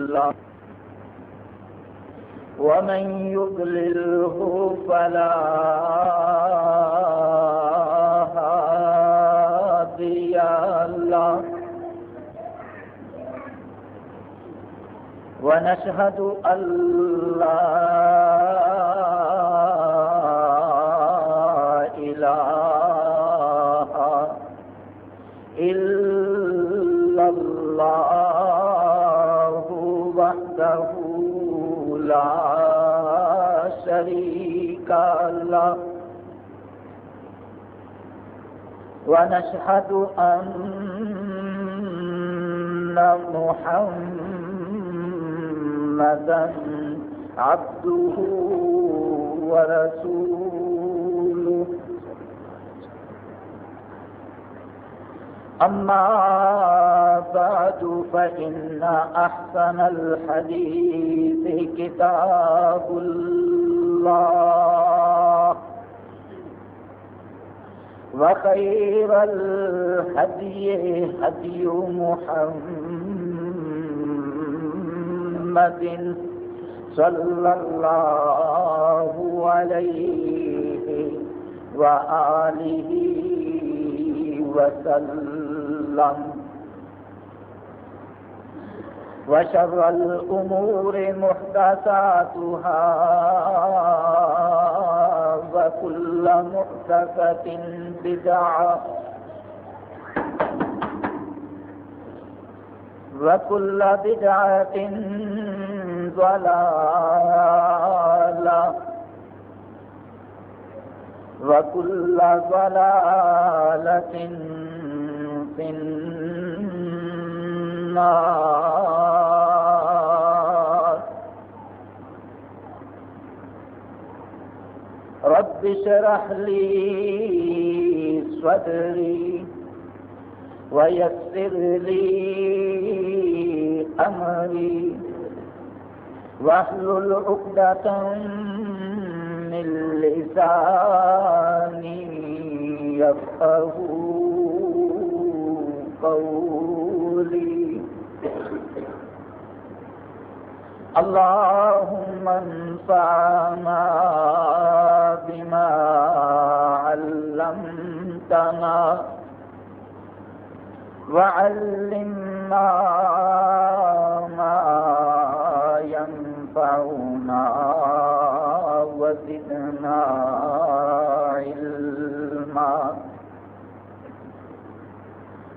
الله. ومن يضلله فلا هادي له. ونشهد أن لا إله إلا الله. وحده لا شريك له. ونشهد أن محمدا عبده ورسوله. أما بعد فإن أحسن الحديث كتاب الله وخير الهدي هدي محمد صلى الله عليه وآله وسلم الله. وشر الأمور محدثاتها وكل محدثة بدعة وكل بدعة ضلالة وكل ضلالة في النار رب اشرح لي صدري ويسر لي أمري. واحلل عقدة من لساني يفقه قولي اللهم انفعنا بما علمتنا وعلمنا ما ينفعنا وزدنا علما۔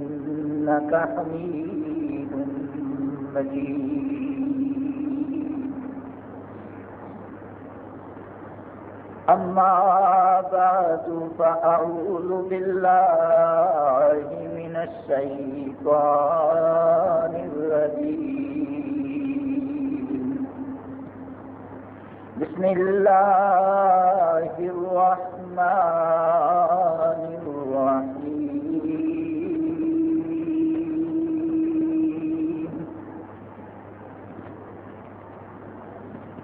إنك حميد مجيد. أما بعد فأعوذ بالله من الشيطان الرجيم. بسم الله الرحمن الرحيم.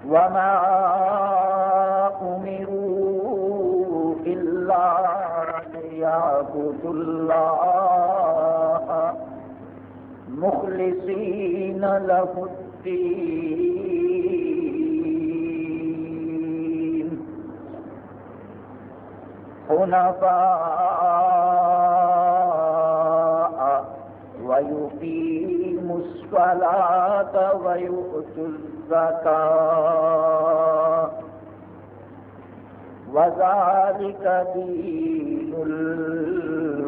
وما أمروا إلا ليعبدوا الله مخلصين له الدين حنفاء ويقيموا الصلاة ويؤتوا الزكاة وذلك دين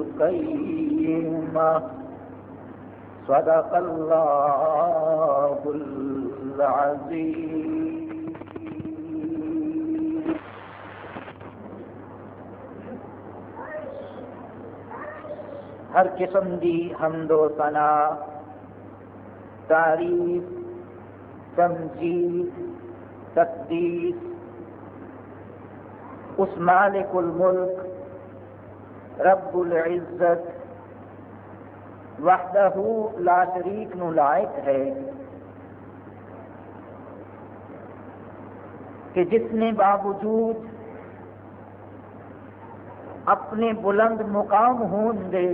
القيمة صدق الله العظيم ہر قسم دی حمد و ثنا تعریف تمجید تقدیس، اس مالک الملک، رب العزت، وحدہ لا شریک نو لائق ہے، کہ جس نے باوجود اپنے بلند مقام ہون دے،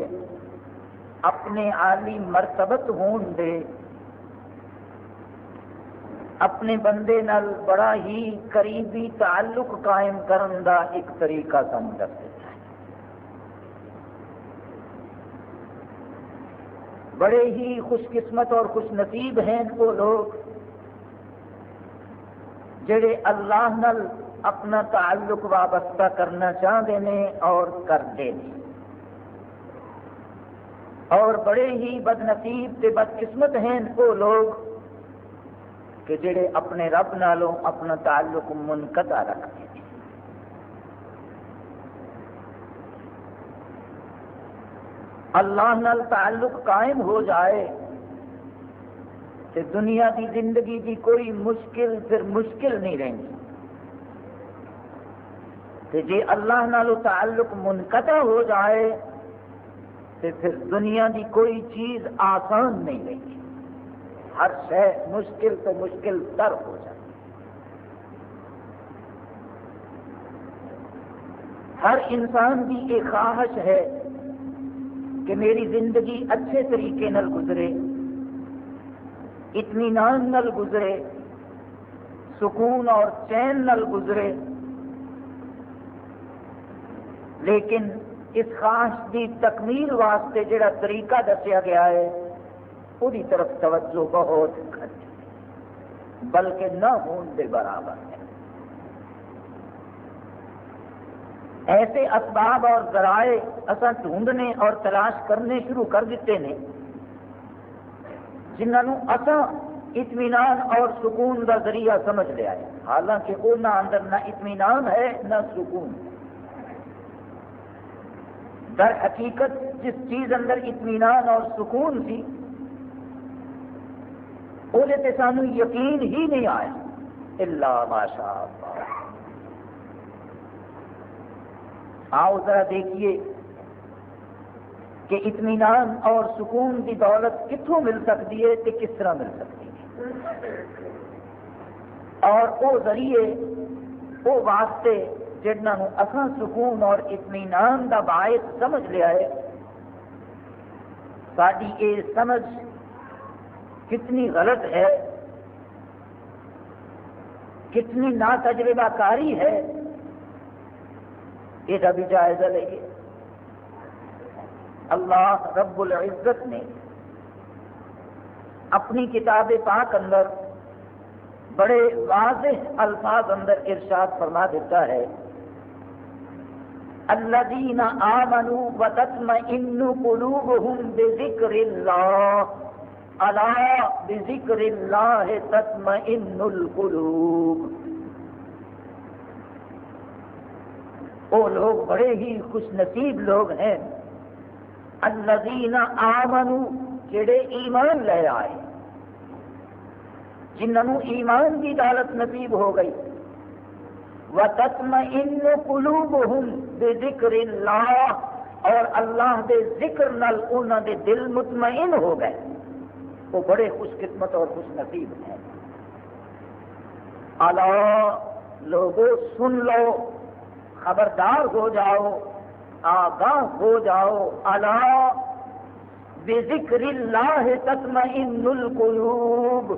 اپنے عالی مرتبت ہون دے اپنے بندے نال بڑا ہی قریبی تعلق قائم کرن دا ایک طریقہ سمجھ دیتا ہے بڑے ہی خوش قسمت اور خوش نصیب ہیں وہ لوگ جڑے اللہ نل اپنا تعلق وابستہ کرنا چاہتے ہیں اور کرتے ہیں۔ اور بڑے ہی بد نصیب سے بد قسمت ہیں وہ لوگ کہ جڑے اپنے رب نالوں اپنا تعلق منقطع رکھتے ہیں۔ اللہ نال تعلق قائم ہو جائے تو دنیا کی زندگی کی کوئی مشکل پھر مشکل نہیں رہی کہ جی اللہ نالو تعلق منقطع ہو جائے تو پھر دنیا کی کوئی چیز آسان نہیں رہی ہر شہ مشکل تو مشکل تر ہو جائے۔ ہر انسان کی ایک خواہش ہے کہ میری زندگی اچھے طریقے نل گزرے اطمینان نل گزرے، سکون اور چین نل گزرے۔ لیکن اس خواہش کی تکمیل واسطے جڑا طریقہ دسیا گیا ہے پوری طرف توجہ بہت گھٹ بلکہ نہ ہون دے برابر۔ ہے ایسے اسباب اور ذرائع اصا ڈھونڈنے اور تلاش کرنے شروع کر دیتے ہیں جنہوں اصا اطمینان اور سکون کا ذریعہ سمجھ لیا ہے حالانکہ وہ نہ اندر نہ اطمینان ہے، نہ سکون۔ در حقیقت جس چیز اندر اطمینان اور سکون سی وہ سانو یقین ہی نہیں آیا۔ اللہ ماشاء اللہ۔ آؤ ذرا دیکھیے کہ اطمینان اور سکون کی دولت کتوں مل سکتی ہے کہ کس طرح مل سکتی ہے۔ اور وہ ذریعے وہ واسطے جنہوں اصا سکون اور اطمینان کا باعث سمجھ لیا ہے ساری یہ سمجھ کتنی غلط ہے کتنی نا تجربہ کاری ہے یہ بھی جائزہ لے اللہ رب العزت نے اپنی کتاب پاک اندر بڑے واضح الفاظ اندر ارشاد فرما دیتا ہے۔ الذين آمنوا وتطمئن قلوبهم بذكر الله الا بذكر الله تطمئن القلوب۔ وہ لوگ بڑے ہی خوش نصیب لوگ ہیں۔ الذين آمنوا جڑے ایمان لے آئے۔ جنہوں ایمان کی دولت نصیب ہو گئی۔ وَتَطْمَئِنُّ قُلُوبُهُمْ بِذِكْرِ اللَّهِ اور اللہ دے ذکر نل انہوں دے دل مطمئن ہو گئے۔ وہ بڑے خوش قسمت اور خوش نصیب ہیں۔ لوگوں سن لو، خبردار ہو جاؤ، آگاہ ہو جاؤ۔ اللہ بذکر اللہ تطمئن القلوب،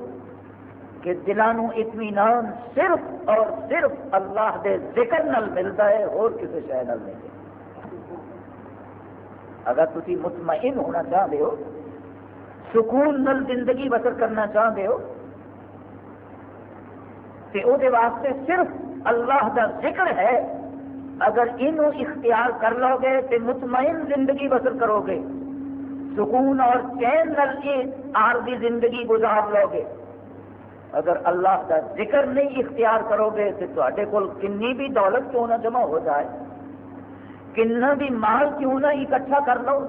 کہ دلانو اطمینان صرف اور صرف اللہ دے ذکر نل ملتا ہے اور کسی شہ نل نہیں۔ اگر تھی مطمئن ہونا چاہتے ہو سکون نل زندگی بسر کرنا چاہتے ہو تو واسطے صرف اللہ کا ذکر ہے۔ اگر یہ اختیار کر لو گے تو مطمئن زندگی بسر کرو گے۔ سکون اور چین نل یہ عارضی زندگی گزار لو گے۔ اگر اللہ کا ذکر نہیں اختیار کرو گے تو تے کول کنی بھی دولت کیوں نہ جمع ہو جائے؟ کنا بھی مال کیوں نہ اکٹھا کر لو؟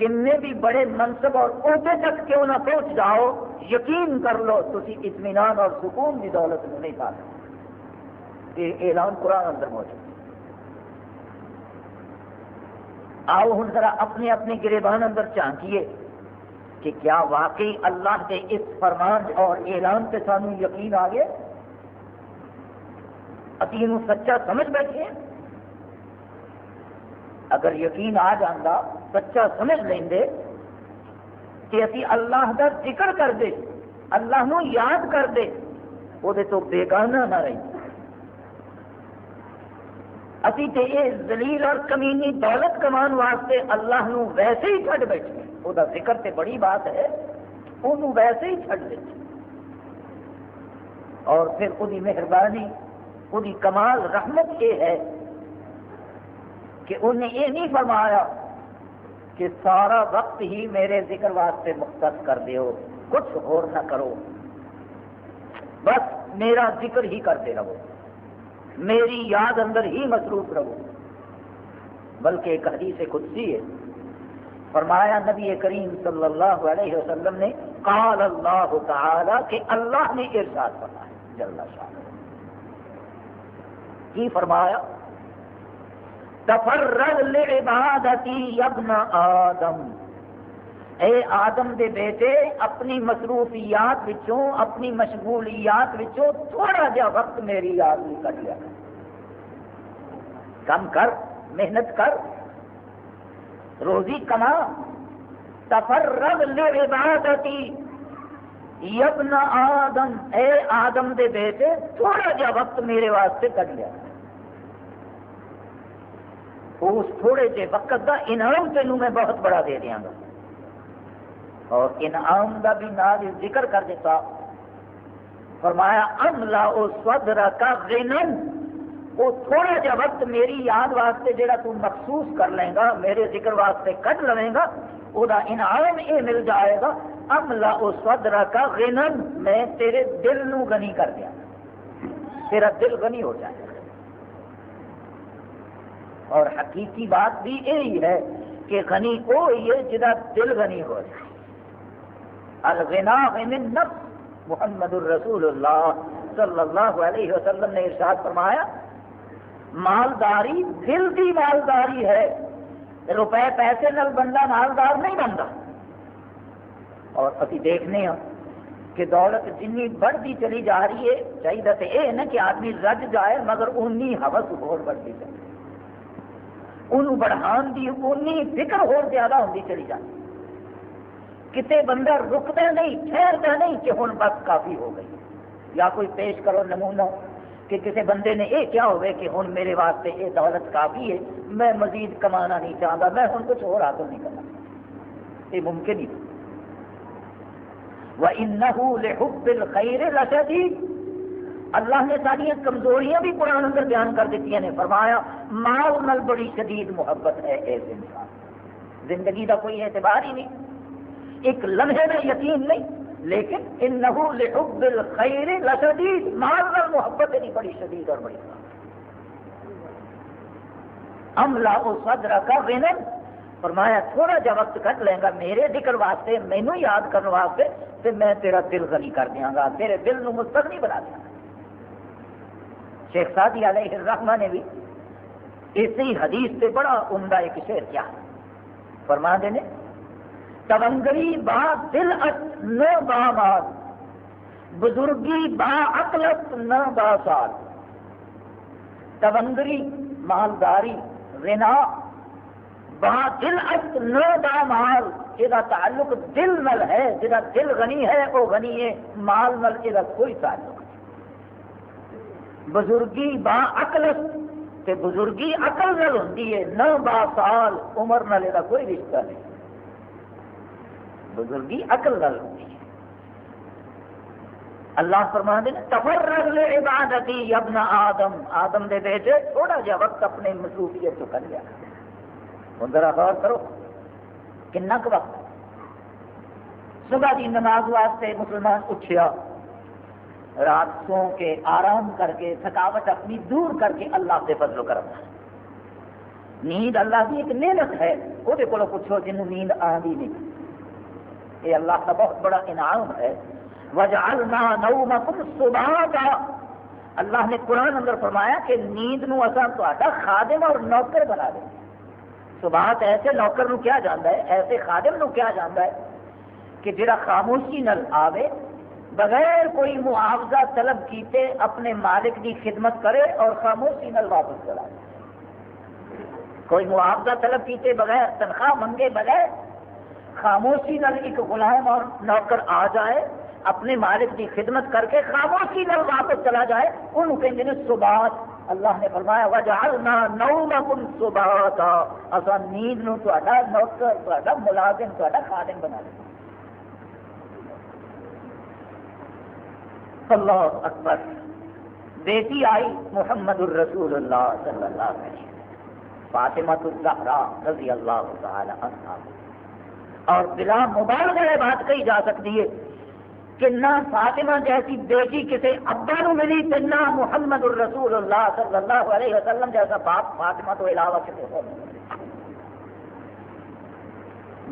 کنے بھی بڑے منصب اور عہدے تک کیوں نہ پہنچ جاؤ، یقین کر لو تھی اطمینان اور سکون کی دولت میں نہیں پا سکتے۔ یہ اعلان قرآن اندر موجود آؤ ہوں ذرا اپنے اپنے گریبان اندر جھانکیے کہ کیا واقعی اللہ کے اس فرمان اور اعلان سے سانو یقین آ گئے ابھی سچا سمجھ بیٹھے اگر یقین آ جانا سچا سمجھ لیں کہ ابھی اللہ کا ذکر کر دے، اللہ نو یاد کر دے، وہ تو بےگانہ نہ رہی۔ ابھی تو یہ زلیل اور کمینی دولت کمان واسطے اللہ نو ویسے ہی چھڈ بیٹھے۔ وہ ذکر تے بڑی بات ہے، وہ ویسے ہی چھڈ دے۔ اور پھر وہی مہربانی وہی کمال، رحمت یہ ہے کہ انہیں یہ نہیں فرمایا کہ سارا وقت ہی میرے ذکر واسطے مختص کر دیو، کچھ اور نہ کرو۔ بس میرا ذکر ہی کرتے رہو۔ میری یاد اندر ہی مصروف رہو۔ بلکہ ایک حدیث قدسی ہے۔ فرمایا نبی کریم صلی اللہ علیہ وسلم نے، قال اللہ تعالی کہ اللہ نے ارشاد فرمایا، جل شاہ کی فرمایا؟ تفرغ لعبادتی ابن آدم۔ اے آدم دے بیٹے، اپنی مصروفیات وچوں، اپنی مشغولیات وچوں تھوڑا جا وقت میری یاد بھی لیا۔ کم کر، محنت کر، روزی کما۔ تفرغ لعبادتی ابن آدم۔ اے آدم دے بیٹے، تھوڑا جا وقت میرے واسطے کٹ لیا۔ اس تھوڑے سے وقت کا انعام تینوں میں بہت بڑا دے دیا گا۔ اور انعام کا بھی نال ذکر کر دیتا فرمایا، ام لا او سودرا کا غنن۔ وہ تھوڑا جا وقت میری یاد واسطے جڑا تو مخصوص کر لیں گا، میرے ذکر واسطے کٹ لیں گا، وہ انعام یہ مل جائے گا۔ ام لا او سودرا کا غنن، میں تیرے دل نو غنی کر دیا۔ تیرا دل غنی ہو جائے گا۔ اور حقیقی بات بھی یہی ہے کہ غنی وہ ہے جہاں دل غنی ہو جائے الغنا من النفس، محمد الرسول اللہ صلی اللہ علیہ وسلم نے ارشاد فرمایا، مالداری دل کی مالداری ہے، روپے پیسے نل بندہ مالدار نہیں بنتا۔ اور ابھی دیکھنے ہوں کہ دولت جن بڑھتی چلی جا رہی ہے، چاہیے تو یہ نا کہ آدمی رج جائے مگر انی حوث اور بڑھتی چلی انہوں بڑھان کی اونی فکر ہو زیادہ ہوتی چلی جاتی کتے بندہ رکتا نہیں، ٹھہرتا نہیں کہ ہوں بس کافی ہو گئی۔ یا کوئی پیش کرو نمونہ کہ کسی بندے نے یہ کیا ہوئے کہ ہوں میرے واسطے یہ دولت کافی ہے، میں مزید کمانا نہیں چاہتا، میں ہوں کچھ اور حاصل نہیں کرنا۔ یہ ممکن ہی۔ وَإِنَّهُ لِحُبِّ اللہ نے ساری کمزوریاں بھی قرآن اندر بیان کر دیتی ہیں فرمایا مال نل بڑی شدید محبت ہے ایس انسان۔ زندگی کا کوئی اعتبار ہی نہیں۔ ایک لمحے میں یقین نہیں، لیکن ان لحب الخیر لشدید۔ مال نل محبت نہیں بڑی شدید اور بڑی عملہ و صدر کا ونن فرمایا، تھوڑا جا وقت کٹ لیں گا، میرے ذکر واسطے مینو یاد کرنے واسطے تو میں تیرا دل غنی کر دیا گا، تیرے دل نو مستغنی بنا دیا گا۔ شیخ سادی علیہ الرحمہ نے بھی اسی حدیث سے بڑا عمدہ ایک شعر کیا فرما دینے تونگری با دل ات نہ با مال، بزرگی با اقلت نہ با سال. تونگری مالداری، رنا، با دل ات نہ با مال یہ تعلق دل نل ہے جہاں دل غنی ہے وہ غنی ہے، مال نل یہ کوئی تعلق نہیں۔ بزرگی با اقل تے بزرگی عقل نل ہوتی ہے، نہ با سال عمر نال کوئی رشتہ نہیں۔ بزرگی عقل نال ہوتی ہے۔ اللہ فرما دے تفرغ لے عبادتی ابن آدم۔ آدم دے بیٹے تھوڑا جا وقت اپنے مصروفیت تو کر لیا۔ ہوں ذرا غور کرو، کنا وقت؟ صبح کی نماز واسطے مسلمان اٹھیا۔ رات سو کے آرام کر کے، تھکاوٹ اپنی دور کر کے اللہ سے فضل و کرم۔ نیند اللہ کی ایک نعمت ہے۔ وہ پوچھو، جنہوں نیند آدھی نہیں۔ یہ اللہ، کا بہت بڑا انعام ہے۔ وجعلنا نومکم سباتا۔ اللہ نے قرآن اندر فرمایا کہ نیند نو اصا تا خادم اور نوکر بنا دیں۔ سبات ایسے نوکر نو کیا جانتا ہے؟ ایسے خادم نو کیا جانتا ہے کہ جڑا خاموشی نل آوے بغیر کوئی معاوضہ طلب کیتے اپنے مالک کی خدمت کرے اور خاموشی نل واپس چلا جائے۔ کوئی معاوضہ طلب کیتے بغیر تنخواہ منگے بغیر خاموشی نل ایک غلام اور نوکر آ جائے، اپنے مالک کی خدمت کر کے خاموشی نل واپس چلا جائے، انہوں کہیں گے سبات اللہ نے فرمایا، وجعلنا نومکم سباتا اسا نیند نو تہاڈا نوکر، تہاڈا ملازم، تہاڈا خادم بنا دیں اللہ اکبر۔ بیٹی آئی محمد الرسول اللہ صلی اللہ علیہ وسلم۔ فاطمہ الزہرا رضی اللہ تعالی عنہ۔ اور بلا مبالغہ بات کہی جا سکتی ہے کہ نہ فاطمہ جیسی بیٹی کسی ابا نو ملی تو نہ محمد الرسول اللہ صلی اللہ علیہ وسلم جیسا باپ فاطمہ تو علاوہ کسی ہو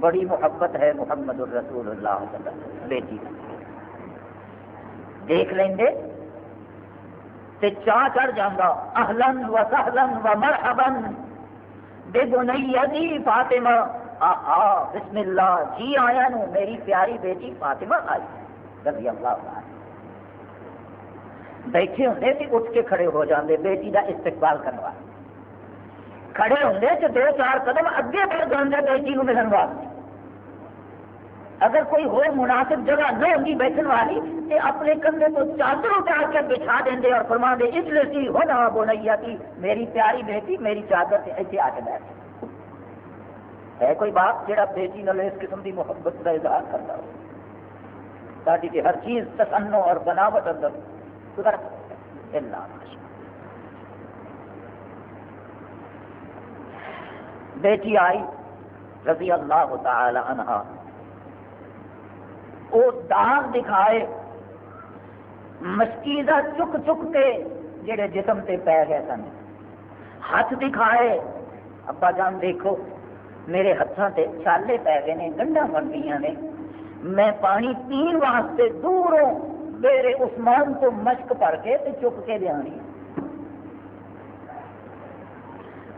بڑی محبت ہے محمد الرسول اللہ صلی اللہ علیہ وسلم، بیٹی۔ دیکھ لیں گے تے چاہ چڑھ جانا اہلن و سہلن و مرحبن بے بنیدی فاطمہ۔ آہا، بسم اللہ۔ جی آیا نو میری پیاری بیٹی فاطمہ آئی۔ رضی اللہ عنہ۔ بیٹھے ہوں تو اٹھ کے کھڑے ہو جاندے، بیٹی کا استقبال کرنے کھڑے ہوں تو دو چار قدم اگے بڑھ جاندے بیٹی کو ملن واسطے۔ اگر کوئی ہو مناسب جگہ نہ ہوگی بیٹھنے والی تو اپنے کندھے تو چادر اٹھا کے بچھا دیں اور فرما دے، اس لیے ہونا بولیا کی میری پیاری بیٹی، میری چادر سے ایسے آ کے بیٹھ۔ ہے کوئی باپ جہاں بیٹی نہ اس قسم کی محبت کا اظہار کرتا ہو؟ تاکہ کہ ہر چیز تسنو اور بناوٹ اندر سدھر بیٹی آئی رضی اللہ تعالی عنہ۔ وہ داغ دکھائے مشکیزہ چک چک کے جڑے جسم تے پی گئے سن۔ ہاتھ دکھائے، ابا جان دیکھو، میرے ہاتھوں سے چھالے پی گئے نے گنڈا بن گئی نے۔ میں پانی پین واسطے دوروں میرے عثمان تو مشک پڑ کے تے چک کے دیا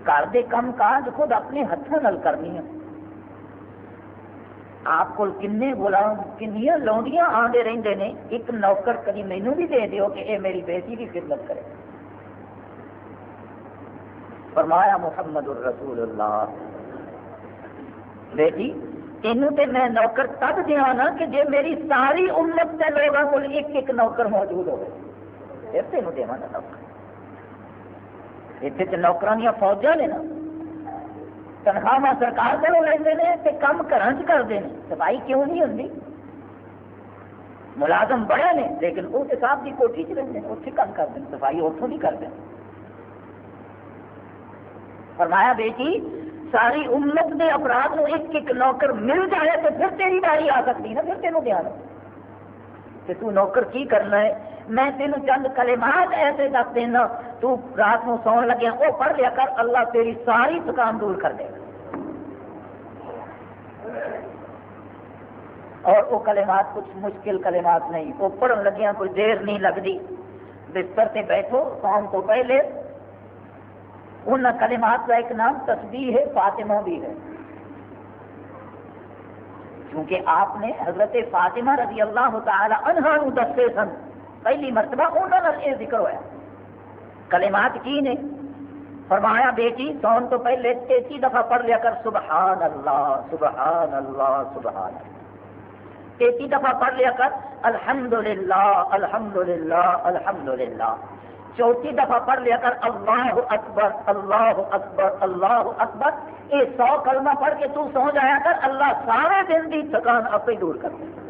گھر کے کم کاج خود اپنے ہاتھوں کرنی ہے آپ کو کنے غلام کنیا لونڈیاں آتے رہتے ہیں ایک نوکر کدی مینو بھی دے دیو کہ اے میری بیٹی کی خدمت کرے۔ فرمایا محمد الرسول اللہ۔ بیٹی، تینوں تے میں نوکر تب دیا نا کہ جی میری ساری امت کے لوگوں کو ایک ایک نوکر موجود ہو پھر تینوں دے نوکر۔ اتنے تو نوکر دیا فوجا نے نا تنخواہ سرکار کو لیندے نے تے کام گھر کرتے ہیں صفائی کیوں نہیں ہوتی؟ ملازم بڑے نے لیکن وہ تو صاحب کی کوٹھی چ رہتے ہیں اتنے کام کرتے ہیں، صفائی اتوں نہیں کرتے۔ فرمایا، بیٹی، ساری امت کے افراد کو ایک ایک نوکر مل جائے تو پھر تیری باری آ سکتی نا پھر تینوں دیا تو نوکر کی کرنا ہے؟ میں تین چند کلمات ایسے دس دینا، تو رات کو سون لگیا وہ پڑھ لیا کر، اللہ تیری ساری تھکان دور کر دے گا۔ اور وہ کلمات کچھ مشکل کلمات نہیں، وہ پڑھن لگیا کوئی دیر نہیں لگتی بستر سے بیٹھو، سون تو پہلے۔ ان کلمات کا ایک نام تسبیح ہے، فاطمہ بھی ہے۔ کیونکہ آپ نے حضرت فاطمہ رضی اللہ تعالی عنہ دستے سن۔ پہلی مرتبہ انہوں نے یہ ذکر ہوا کلمات کی نے فرمایا، بیٹی، سون تو پہلے تیتی دفعہ پڑھ لیا کر سبحان اللہ سبحان اللہ سبحان اللہ تیتی دفعہ پڑھ لیا کر الحمد للہ الحمد للہ الحمد للہ چوتھی دفعہ پڑھ لیا کر، اللہ اکبر اللہ اکبر اللہ اکبر۔ یہ سو کلمہ پڑھ کے تو سو جایا کر، اللہ سارے دن کی تھکان آپ ہی دور کر دے۔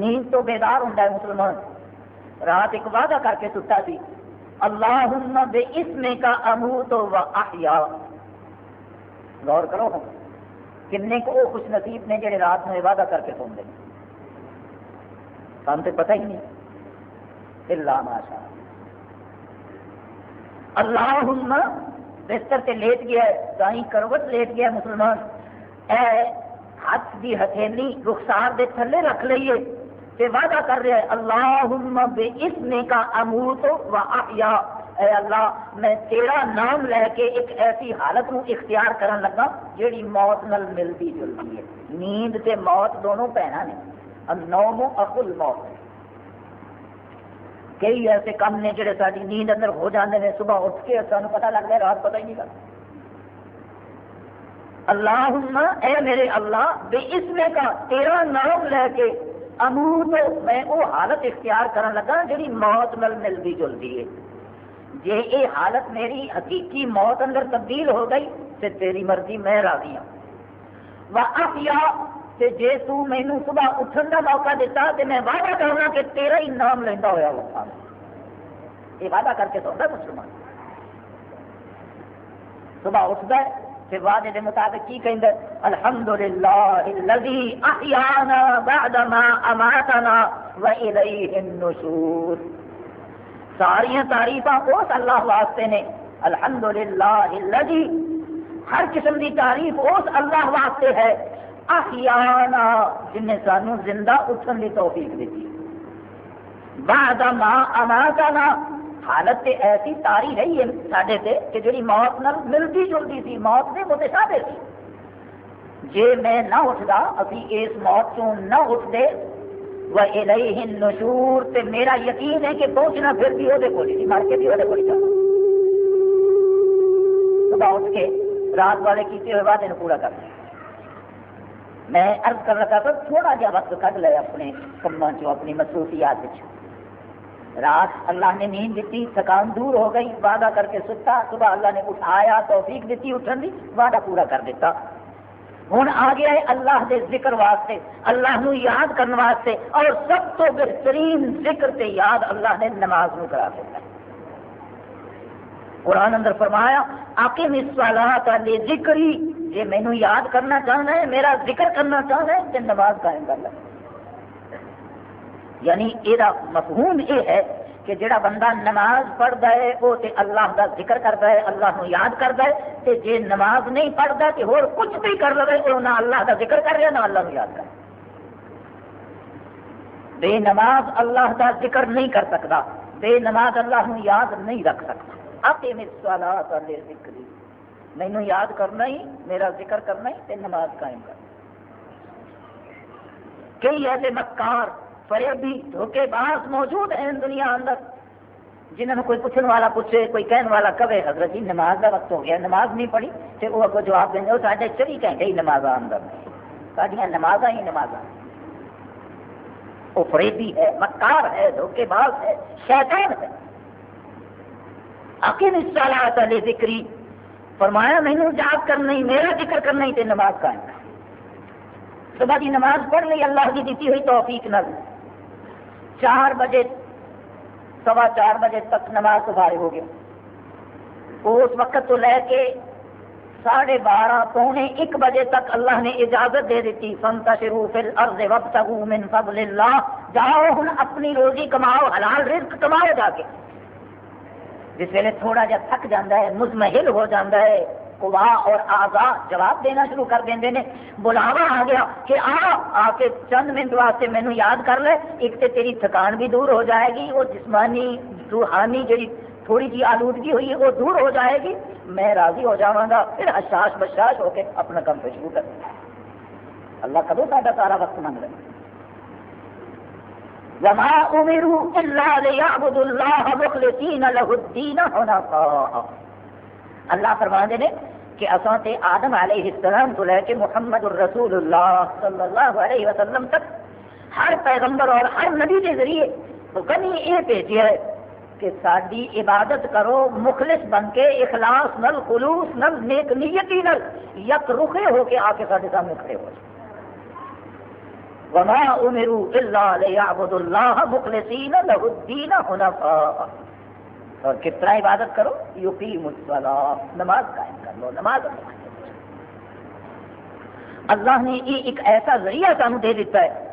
نیند تو بیدار ہوں مسلمان۔ رات ایک وعدہ کر کے ستا سی۔ اللہ بے اسمے کا امو تو احیا۔ غور کرو کنے کو خوش نصیب نے جڑے رات میں وعدہ کر کے سن دیں سن تو پتہ ہی نہیں۔ اللہ ماشاء اللہ بستر سے لیٹ گیا دائیں کروٹ لیٹ گیا مسلمان۔ اے ہاتھ کی ہتھیلی رخسار دے تھلے رکھ لیے تے وعدہ کر رہا ہے اللہ بے اسمے کا اموت و احیا۔ اے اللہ، میں تیرا نام لے کے ایک ایسی حالت نو اختیار کرن لگا جیڑی موت نل ملتی جلتی ہے۔ نیند تے موت دونوں پہنا نے۔ النوم اخل موت کئی ایسے کام نے جڑے ساری نیند اندر ہو جاندے نے، صبح اٹھ کے سانو پتہ لگتا ہے رات پتہ ہی نہیں لگتا۔ اللہ اے میرے اللہ بے اسمے کا تیرا نام لے کے امور میں وہ حالت اختیار کرن لگا جی موت نل ملتی جلتی ہے۔ جی یہ حالت میری حقیقی موت اندر تبدیل ہو گئی تو تیری مرضی میں راضی ہوں تے جے تو مینو صبح اٹھن کا موقع دیتا تو میں وعدہ کرنا کہ تیرا ہی نام لینا ہوا وہ یہ وعدہ کر کے سوتا مسلمان۔ صبح اٹھتا ہے پھر وعدے کے مطابق کی کہیں الحمد للہ احیانا بعد ما اماتنا و الیہ النشور۔ ساری تعریف اس اللہ واسطے نے۔ الحمد للہ ہر قسم کی تعریف اس اللہ واسطے ہے۔ احیانا، جن نے سانو زندہ اٹھن کی توفیق دیتی۔ بعد ما اماتنا حالت تے ایسی تاری رہی ہے سڈے تے کہ جی موت نال ملتی جلتی سی، موت دے متشابہ سی۔ جے میں نہ اٹھتا ابھی اس موت تو نہ اٹھتے وہ الیہ النشور، تے میرا یقین ہے کہ پہنچنا پھر بھی وہ کو مر کے بھی وہ کو صبح اٹھ کے رات والے کیتے ہوئے وعدے پورا کر میں عرض کر رکھا تھا تھوڑا جا وقت کٹ لے اپنے کماں چو اپنی مصروفیات رات اللہ نے نیند دیتی، تھکان دور ہو گئی، وعدہ کر کے ستا، صبح اللہ نے اٹھایا، توفیق دیتی، اٹھن دی، وعدہ پورا کر دیتا۔ ہوں آ گیا ہے اللہ دے ذکر واسطے، اللہ نو یاد کرنے واسطے، اور سب تو بہترین ذکر تے یاد اللہ نے نماز نو کرا دیتا۔ قرآن اندر فرمایا آکے مسوالات لے ذکری جی مینو یاد کرنا چاہنا ہے، میرا ذکر کرنا چاہنا ہے تو نماز قائم کر لیں یعنی یہ مفہوم یہ ہے کہ جڑا بندہ نماز پڑھتا ہے وہ تے اللہ کا ذکر کرتا ہے، اللہ کو یاد کرتا ہے، تے جے نماز نہیں پڑھتا تو ہور کچھ بھی کر رہے وہ نہ اللہ کا ذکر کر رہا نہ اللہ کو یاد کر بے نماز اللہ کا ذکر نہیں کر سکتا بے نماز اللہ کو یاد نہیں رکھ سکتا۔ آپ سوالات ذکری مینو یاد کرنا ہی، میرا ذکر کرنا ہی، تے نماز قائم کرنا۔ کئی ایسے مکار فریبی دھوکے باز موجود ہیں دنیا اندر۔ جنہوں نے کوئی پوچھنے والا پوچھے، کوئی کہنے والا کبے حضرت جی نماز کا وقت ہو گیا، نماز نہیں پڑھی۔ تو وہ اگو جواب دیں گے، وہ سارے چوبی گھنٹے ہی نماز اندر۔ ساریا نماز ہی نماز وہ فریبی ہے، مکار ہے، دھوکے باز ہے، شیطان ہے۔ عقیم اس علی ذکری فرمایا مینو یاد کرنا ہی، میرا ذکر کرنا ہی تے نماز قائم۔ صبح کی نماز پڑھ لی، اللہ کی دیتی ہوئی توفیق نہ چار بجے، سوا چار بجے تک نماز سفارے ہو گیا اس وقت تو لے کے ساڑھے بارہ، پونے ایک بجے تک اللہ نے اجازت دے دیتی فنتا شروع پھر وقت من فضل اللہ جاؤ ہوں اپنی روزی کماؤ، حلال رزق کماؤ جا کے۔ جس ویلے تھوڑا جا تھک جاتا ہے، مزمحل ہو جاتا ہے۔ قوا اور آزا جواب دینا شروع کر دیں نے۔ بلاوا آ گیا کہ آ آ کے چند منٹ واسطے مینو یاد کر لے، ایک تو تیری تھکان بھی دور ہو جائے گی، وہ جسمانی روحانی جی تھوڑی جی آلودگی ہوئی ہے، وہ دور ہو جائے گی۔ میں راضی ہو جاؤں گا، پھر حشاش بشاش ہو کے اپنا کام پہ شروع کر۔ اللہ کدو سا سارا وقت منگ لے۔ وما امروا الا ليعبدوا الله مخلصين له الدين حنفاء۔ اللہ فرما دے کہ اصا تے آدم علیہ السلام تو لے کے محمد الرسول اللہ صلی اللہ علیہ وسلم تک ہر پیغمبر اور ہر نبی کے ذریعے حکم ہی یہ بھیجا ہے کہ ساری عبادت کرو، مخلص بن کے، اخلاص نل، خلوص نل، نیک نیتی نل، یک رخے ہو کے آ کے سارے سامنے کھڑے ہو جائے وما امروا الا ليعبدوا الله مخلصين له الدين حنفاء۔ اور کتنا عبادت کرو؟ یقین الصلاۃ نماز قائم کر لو، نماز اللہ نے یہ ایک ایسا ذریعہ سانو دے دیتا ہے،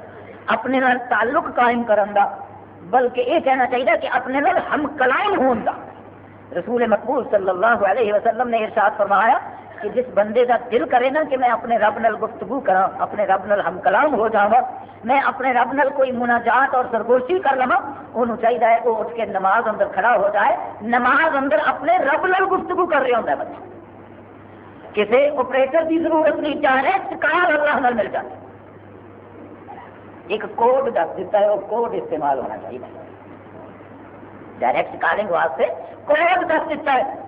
اپنے نال تعلق قائم کرن دا۔ بلکہ یہ کہنا چاہیے کہ اپنے نال ہم کلائم ہون دا۔ رسول مقبول صلی اللہ علیہ وسلم نے ارشاد فرمایا کہ جس بندے کا دل کرے نا کہ میں اپنے رب نال گفتگو کرا اپنے رب نال ہم کلام ہو جاوا میں اپنے رب نال کوئی مناجات اور سرگوشی کر لوا انہوں چاہیے ہے وہ اٹھ کے نماز اندر کھڑا ہو جائے، نماز اندر اپنے رب نال گفتگو کر رہا ہوں بچہ۔ کسی آپریٹر کی ضرورت نہیں ڈائریکٹ کار اللہ نال مل جائے۔ ایک کوڈ دس دیتا ہے، وہ کوڈ استعمال ہونا چاہیے ڈائریکٹ کالنگ واسطے کوڈ دس دیتا ہے۔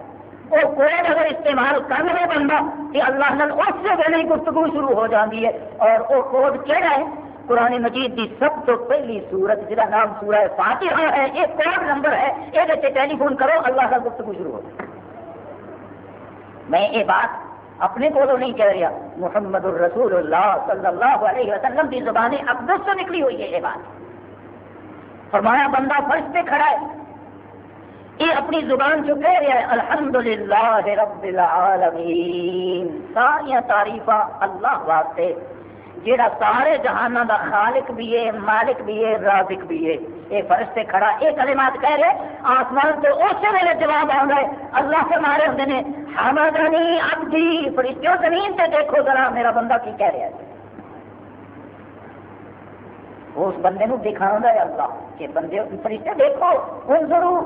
وہ کوڈ اگر استعمال کر رہے بندہ کہ اللہ نال اس سے پہلے گفتگو شروع ہو جاتی ہے اور وہ کوڈ کہڑا ہے؟ قرآن مجید کی سب تو پہلی سورت جہاں نام سورہ فاتحہ ہے یہ کوڈ نمبر ہے یہ ٹیلی فون کرو، اللہ کا گفتگو شروع ہو میں یہ بات اپنے کو نہیں کہہ رہا، محمد الرسول اللہ صلی اللہ علیہ وسلم کی زبان اقدس سے نکلی ہوئی ہے یہ بات۔ فرمایا، بندہ فرش پہ کھڑا ہے یہ اپنی زبان جو کہہ رہا ہے الحمد للہ رب العالمین. ساری تعریف اللہ واسطے۔ جہاں سارے جہانوں کا خالق بھی ہے، مالک بھی ہے، رازق بھی ہے۔ یہ فرش سے کھڑا یہ کلمات کہہ رہے آسمان سے اسی ویلے جواب آ گئے اللہ سے مارے ہوتے ہیں حمدنی عبدی فرشتوں زمین سے دیکھو ذرا، میرا بندہ کی کہہ رہا ہے؟ اس بندے نو دکھا ہے اللہ کہ بندے فرشتے دیکھو ہوں ضرور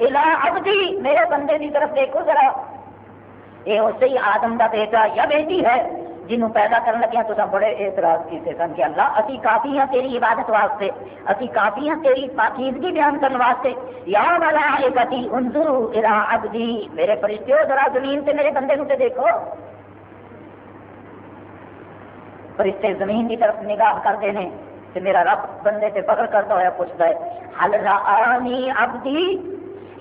الا عبدی، میرے بندے کی طرف دیکھو ذرا۔ یہ اسی آدم کا بیٹا یا بیٹی ہے، جنہوں پیدا کرنے لگیا تو بڑے اعتراض کیتے سن کہ اللہ، اسی کافی ہیں تیری عبادت واسطے، اسی کافی ہیں تیری پاکیزگی بیان کرنے واسطے۔ یا والا کتی انظرو الى عبدی۔ میرے فرشتے ذرا زمین سے میرے بندے نو تے دیکھو۔ فرشتے زمین کی طرف نگاہ کرتے ہیں کہ میرا رب بندے سے پکڑ کرتا ہوا پوچھتا ہے، حل رانی عبدی؟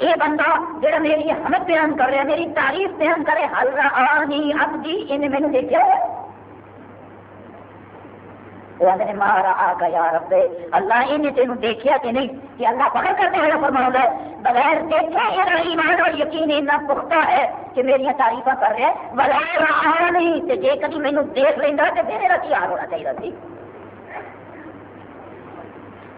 یہ بندہ جڑا میری حمد بیان کر رہا میری تعریف بیان کرے حل رانی عبدی انہیں میں نے دیکھا ہے مارا، آ گیا رب، اللہ ان تین دیکھا کہ نہیں، کہ اللہ پکڑ کرتے ہیں فرما ہے بغیر دیکھا یہ ایمان اور یقین اتنا پختہ ہے کہ میری تعریف کر رہے۔ بغیر آ نہیں تو جی کبھی مینو دیکھ لینا تو میرا کی حال ہونا چاہیے سی۔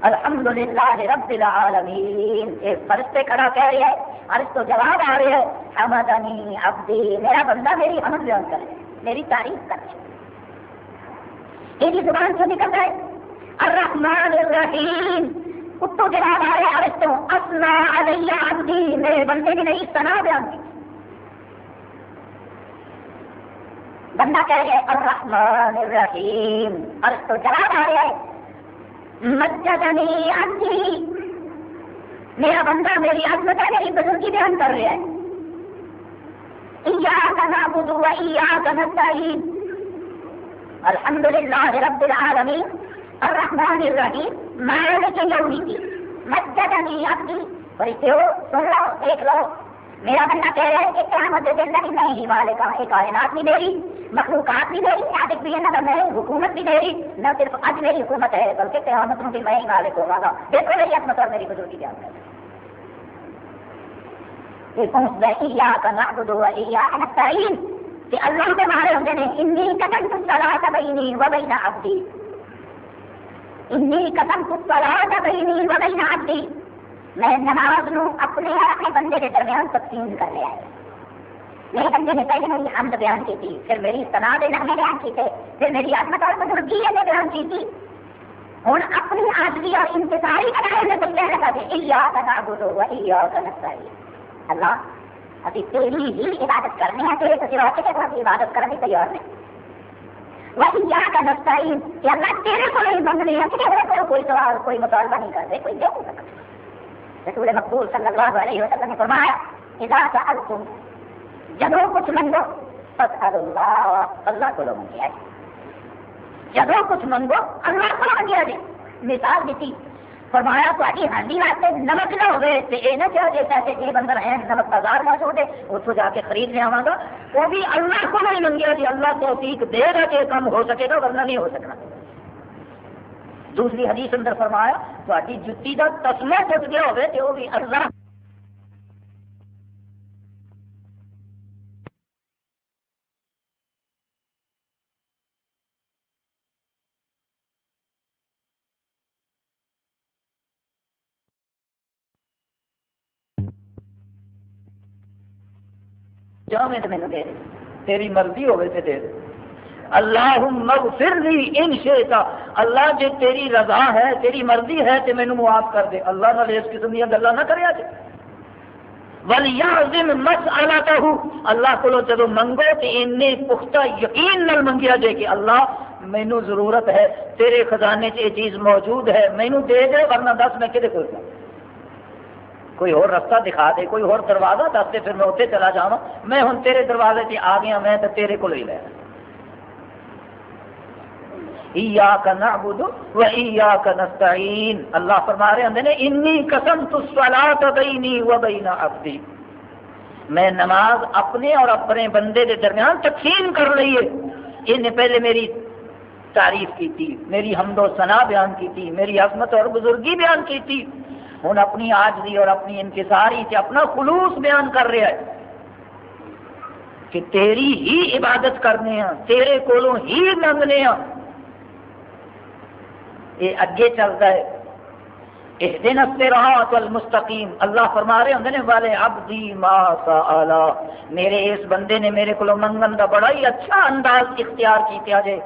الحمد للہ رب العالمین۔ ایک فرش پہ کھڑا کہہ رہا ہے فرش تو جواب آ رہے ہیں، حمدنی عبدی، میرا بندہ میری حمد بیان کرے میری تعریف کرے یہ زبان سے نکل رہا ہے الرحمن الرحیم۔ کتو جواب آ رہے عرض تو اسنا علیہ عبدی، میرے بندے نے نہیں سنا بیان کی۔ بندہ کہہ رہے الرحمن الرحیم۔ عرض تو جواب آ رہا ہے مجدنی عبدی میرا بندہ میری عظمت ہے میری بزرگی بیان کر رہا ہے ایاک نعبد و ایاک نستعین الحمد للہ رب العالمین الرحمن الرحیم مالک یوم الدین مجدنی عبدی فرشتے ہو سن لو دیکھ لو میرا بندہ کہہ رہا ہے کہ قیامت دے دن میں ہی مالک ہوں کائنات بھی میری مخلوقات بھی میری صادق بھی ہے نہ میں حکومت بھی میری نہ صرف اج میری حکومت ہے، بلکہ قیامت میں بھی میں ہی مالک ہوں گا دیکھو میری عظمت اور میری بزرگی جان ہے۔ کہ اللہ کے مارے ہوتے ہیں انی قدم کچھ سلا تھا بہنی و بہنا ابدی انی قدم کچھ سلا تھا بہنی و بہنا ابدی میں نماز نو اپنے اور اپنے بندے کے درمیان تقسیم کر لیا ہے میرے بندے نے پہلے میری حمد بیان کی تھی، پھر میری سنا دے نغمے بیان کی تھے، پھر میری عظمت اور بزرگی نے بیان کی تھی۔ ہوں، اپنی آزادی اور انتظاری بنائے میں بندے لگا دے ایا کا نعبد و ایا کا نستعین۔ اللہ، ابھی تیری ہی عبادت کرنے ہیں، تیرے سوا کسی طرح کی عبادت کرنے تیار نہیں۔ وہی یہاں کا نقطہ ہی اللہ تیرے کو نہیں منگنی ہے کسی کو کوئی سوال، کوئی مطالبہ نہیں کرتے کوئی دے نہیں سکتا رسول مقبول صلی اللہ علیہ وسلم نے فرمایا، اذا سألتم جب کچھ منگو فاسأل اللہ اللہ کو لو منگیا جی جب کچھ منگو، اللہ کو لو منگیا جی مثال دیتی، فرمایا تاری ہانڈی واسطے نمک نہ ہوئے، تو یہ نہ چاہ جی پیسے جی بندر ہیں، نمک بازار موجود ہے اتوں جا کے خرید لیا گا۔ وہ بھی اللہ کو نہیں منگیا جی اللہ توفیق دے گا کہ کم ہو سکے گا، ورنہ نہیں ہو سکنا۔ دوسری حدیث اندر فرمایا تاری جتی کا تسمہ ٹوٹ گیا ہوئے تو وہ بھی اللہ۔ چاہے تو مینو دے تیری مرضی ہوے تو دے۔ اللہ مغفر لی ان شیتا اللہ جے تیری رضا ہے، تیری مرضی ہے تو مینو معاف کر دے۔ اللہ نہ اس قسم دیا گلا نہ کرے جے۔ ولیعظم مسئلتہ اللہ کو جدو منگو تو ان پختہ یقین نال منگیا جائے کہ اللہ مینو ضرورت ہے، تیرے خزانے سے یہ چیز موجود ہے مینو دے دے ورنہ دس میں کدے کو کوئی اور رستہ دکھا دے، کوئی اور دروازہ دس دے، پھر میں اتنے چلا جاؤں میں ہوں تیرے دروازے سے آ گیا، میں تو تیرے کو ہی لینا ایاک نعبد و ایاک نستعین اللہ فرما رہے ہیں انی قسمت الصلاۃ بینی و بین عبدی میں نماز اپنے اور اپنے بندے دے درمیان تقسیم کر رہی ہے۔ انہیں پہلے میری تعریف کی تھی، میری حمد و ثنا بیان کی تھی، میری عظمت اور بزرگی بیان کی تھی۔ ہوں اپنی آجری اور اپنی انکساری سے اپنا خلوص بیان کر رہا ہے کہ تیری ہی عبادت کرنے ہیں، تیرے کولوں ہی منگنے ہیں۔ یہ اگے چلتا ہے۔ اس دن ہفتے رہا تو المستقیم، اللہ فرما رہے ہوں والے ابدی ما سا میرے اس بندے نے میرے کو منگن کا بڑا ہی اچھا انداز اختیار کیا جائے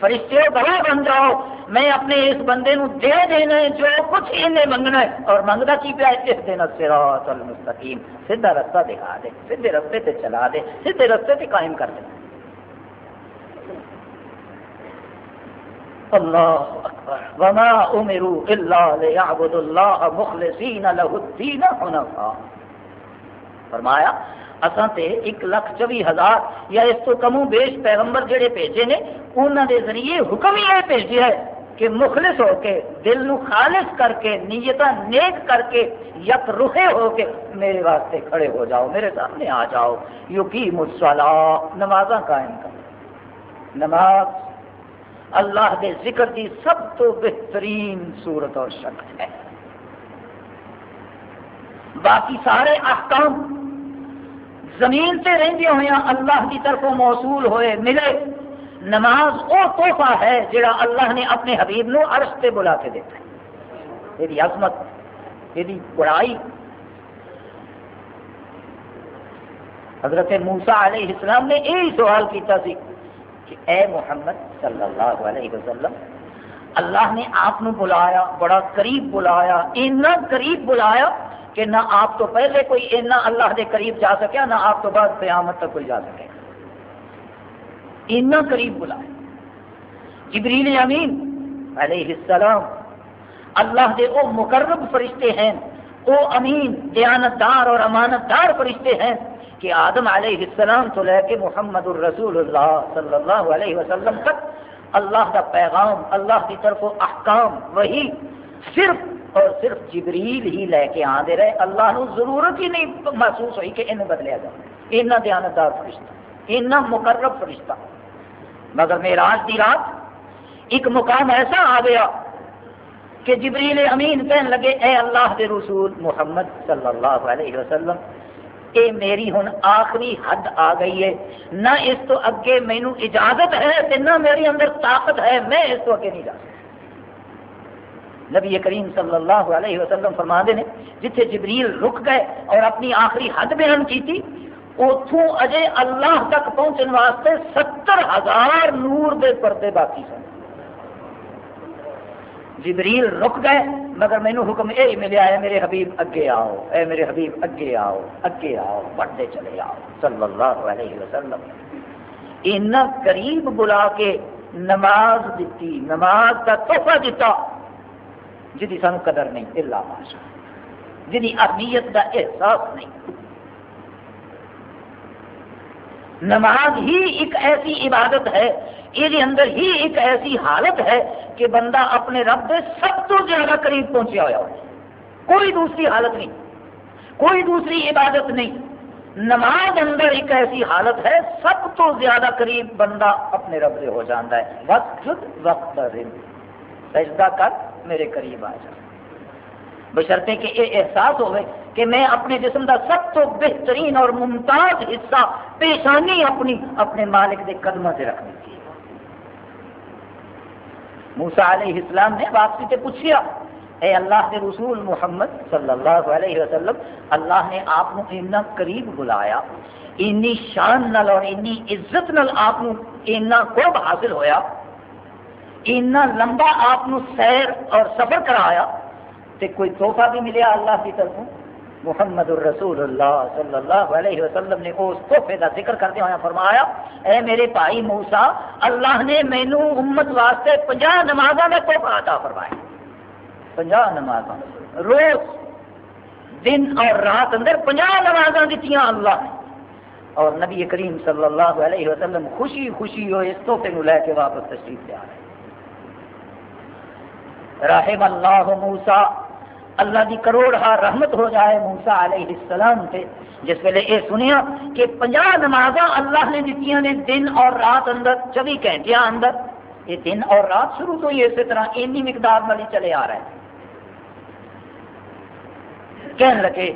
فرشتے بڑا بن جاؤ، میں اپنے اس بندے نو دے دینا ہے، جو کچھ انہیں منگنا ہے۔ اور منگتا کی پیا اس دن صراط المستقیم، سیدھا رستہ دکھا دے، سیدھے رستے تے چلا دے، سیدھے رستے تے قائم کر دے۔ اللہ اکبر۔ وما امروا الا ليعبدوا الله مخلصين له الدين حنفاء۔ فرمایا، اساں تے ایک لاکھ چوی ہزار یا اس تو کموں بیش پیغمبر جڑے بھیجے نے انہوں دے ذریعے حکم ہی یہ بھیجا ہے کہ مخلص ہو کے، دل نو خالص کر کے نیت نیک کر کے یک رخے ہو کے میرے واسطے کھڑے ہو جاؤ، میرے سامنے آ جاؤ۔ یو کی مسلا نماز قائم کر نماز اللہ دے ذکر کی سب تو بہترین صورت اور شکل ہے۔ باقی سارے احکام زمین سے رہدی ہوئے اللہ کی طرف موصول ہوئے، ملے۔ نماز وہ تحفہ ہے جڑا اللہ نے اپنے حبیب نو عرش پہ بلا کے دیتا ہے۔ یہ عظمت، یہ بڑائی۔ حضرت موسا علیہ السلام نے یہی سوال کیتا سی۔ کہ اے محمد صلی اللہ علیہ وسلم، اللہ نے آپ بلایا، بڑا قریب بلایا، اتنا قریب بلایا کہ نہ آپ تو پہلے کوئی اینا اللہ دے قریب جا سکیا، نہ آپ تو بعد قیامت تک کوئی جا سکے۔ اینا قریب بلائے جبریل امین علیہ السلام، اللہ دے او مقرب فرشتے ہیں، او امین دیانت دار اور امانت دار فرشتے ہیں۔ کہ آدم علیہ السلام تو لے کے محمد الرسول اللہ صلی اللہ علیہ وسلم تک اللہ کا پیغام، اللہ کی طرف احکام، وہی صرف اور صرف جبریل ہی لے کے آدھے رہے۔ اللہ نو ضرورت ہی نہیں محسوس ہوئی کہ انہیں بدلیا جائے اتنا دیانتدار فرشتہ اتنا مقرب فرشتہ۔ مگر میراج دی رات ایک مقام ایسا آ گیا کہ جبریل امین کہنے لگے، اے اللہ کے رسول محمد صلی اللہ علیہ وسلم اے میری ہن آخری حد آ گئی ہے۔ نہ اس تو اگے مینو اجازت ہے نہ میری اندر طاقت ہے، میں اس تو اگے نہیں جا سکتا۔ نبی کریم صلی اللہ علیہ وسلم فرما دے نے، جتھے جبریل رک گئے اور اپنی آخری حد بیان کی تھی اتوں اجے اللہ تک پہنچنے واسطے ستر ہزار نور دے پردے باقی سن۔ جبریل رک گئے، مگر مینو حکم یہ ملیا ہے میرے حبیب اگے آؤ، اے میرے حبیب اگے آؤ اگے آؤ، بڑھتے چلے آؤ صلی اللہ علیہ وسلم۔ اتنا قریب بلا کے نماز دیتی نماز کا تحفہ دیتا جی سانو قدر نہیں اللہ ماشا جی اہمیت کا احساس نہیں۔ نماز ہی ایک ایسی عبادت ہے یہ اندر ہی ایک ایسی حالت ہے کہ بندہ اپنے رب سے سب تو زیادہ قریب پہنچیا ہوا ہے کوئی دوسری حالت نہیں۔ کوئی دوسری عبادت نہیں۔ نماز اندر ایک ایسی حالت ہے، سب تو زیادہ قریب بندہ اپنے رب سے ہو جاتا ہے۔ وقت وقت سجدہ کر، میرے قریب آ جا۔ بشرطے کہ یہ احساس ہوئے کہ میں اپنے جسم کا سب تو بہترین اور ممتاز حصہ، پیشانی اپنی، اپنے مالک کے قدموں سے رکھنی تھی موسا علیہ السلام نے واپسی سے پوچھا اے اللہ کے رسول محمد صلی اللہ علیہ وسلم، اللہ نے آپ اتنا قریب بلایا اینی شان نال اور اینی عزت نال آپ اینا قرب حاصل ہویا اینا لمبا آپ سیر اور سفر کرایا، تے کوئی تحفہ بھی ملیا اللہ کی طرف؟ محمد الرسول اللہ صلی اللہ علیہ وسلم نے اس تحفے کا ذکر کرتے ہوئے فرمایا، اے میرے بھائی موسا اللہ نے مینو امت واسطے پنجہ نمازوں کا تحفہ عطا فرمایا پنجا نماز روز دن اور رات اندر پنجا نماز دیتی اللہ نے. اور نبی کریم صلی اللہ علیہ وسلم خوشی خوشی ہو اس تحفے کو لے کے واپس تشریف لے آئے. رحم اللہ موسا اللہ کی کروڑ ہا رحمت ہو جائے موسا علیہ السلام سے جس ویلے یہ سنیا کہ پنجا نماز اللہ نے دیتی نے دن اور رات اندر، چوبی گھنٹے اندر۔ یہ دن اور رات شروع تو ہی اسی طرح اینی مقدار والی چلے آ رہے ہیں کہنے لگے،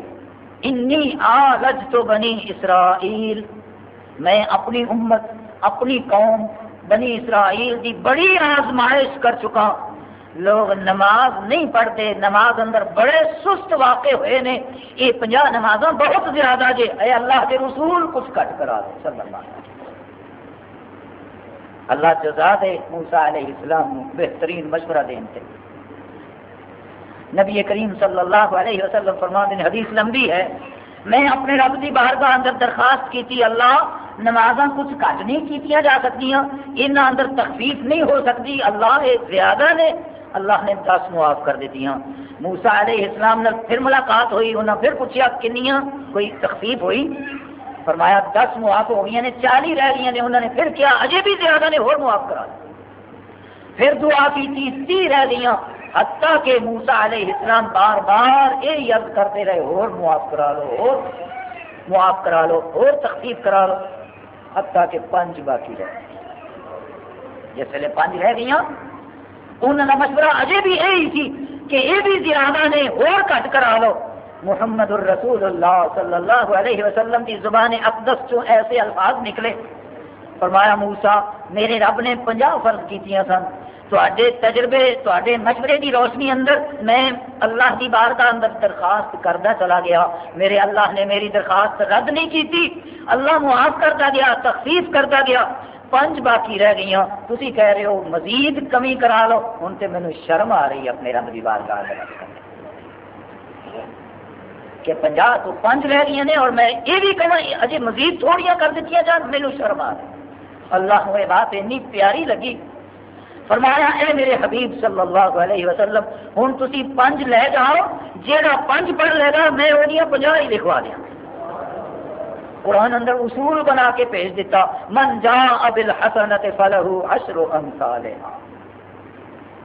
انی آلج تو بنی اسرائیل، میں اپنی امت، اپنی قوم بنی اسرائیل کی بڑی آزمائش کر چکا لوگ نماز نہیں پڑھتے، نماز اندر بڑے سست واقع ہوئے نے۔ یہ پنجا نماز بہت زیادہ جے۔ اے اللہ کے رسول کچھ کٹ کرا دے صلی اللہ۔ علیہ اللہ جزا دے موسیٰ علیہ السلام بہترین مشورہ دین سے نبی کریم صلی اللہ علیہ وسلم فرما دین حدیث لمبی ہے۔ میں اپنے رب کی بارگاہ اندر درخواست کی تھی، اللہ نماز کچھ کٹ نہیں کی جا سکتی ان اندر تخفیف نہیں ہو سکتی اللہ زیادہ نے۔ اللہ نے دس معاف کر دیتی موسا علیہ السلام نے پھر ملاقات ہوئی انہیں پھر پوچھا کنیاں، کوئی تخفیف ہوئی؟ فرمایا دس معاف ہو گئی نے، چالی رہ گئی نے انہوں نے پھر کیا؟ اجے بھی زیادہ نے اور معاف کرا پھر دعا کی تھی تی رہ گئی حتیٰ کہ موسا علیہ السلام بار بار یہ یاد کرتے رہے اور معاف کرا لو اور معاف کرا لو اور تخفیف کرا لو۔ حتیٰ کہ پانچ باقی رہ جس ویلے پانچ رہ گئی انہوں کا مشورہ اجے بھی یہی تھی کہ یہ بھی زیادہ نے اور کٹ کرا لو محمد الرسول اللہ صلی اللہ علیہ وسلم کی زبان اقدس چو ایسے الفاظ نکلے۔ فرمایا موسا میرے رب نے پنجا فرض کی سن۔ تے تجربے تے مشورے کی روشنی اندر میں اللہ کی بار کا اندر درخواست کرتا چلا گیا۔ میرے اللہ نے میری درخواست رد نہیں کی تھی اللہ معاف کرتا گیا، تخفیف کرتا گیا۔ پنج باقی رہ گئی تھی کہہ رہے ہو، مزید کمی کرا لو۔ ہوں تو مینو شرم آ رہی ہے اپنے رب کی بار کا کہ پنجا تو پنج رہ گئی نے اور میں یہ بھی کہنا اجے مزید تھوڑیاں کر دیتی جان مینو شرم آ رہی۔ اللہ کو یہ بات اینی پیاری لگی۔ فرمایا، اے میرے حبیب صلی اللہ علیہ وسلم ہوں تھی پنج لے جاؤ جہاں پنج پڑھ لے گا، میں وہ پنجا ہی لکھوا دیا قرآن اندر اصول بنا کے بھیج دیتا، من جا ابل حسن فلح اشرو امسال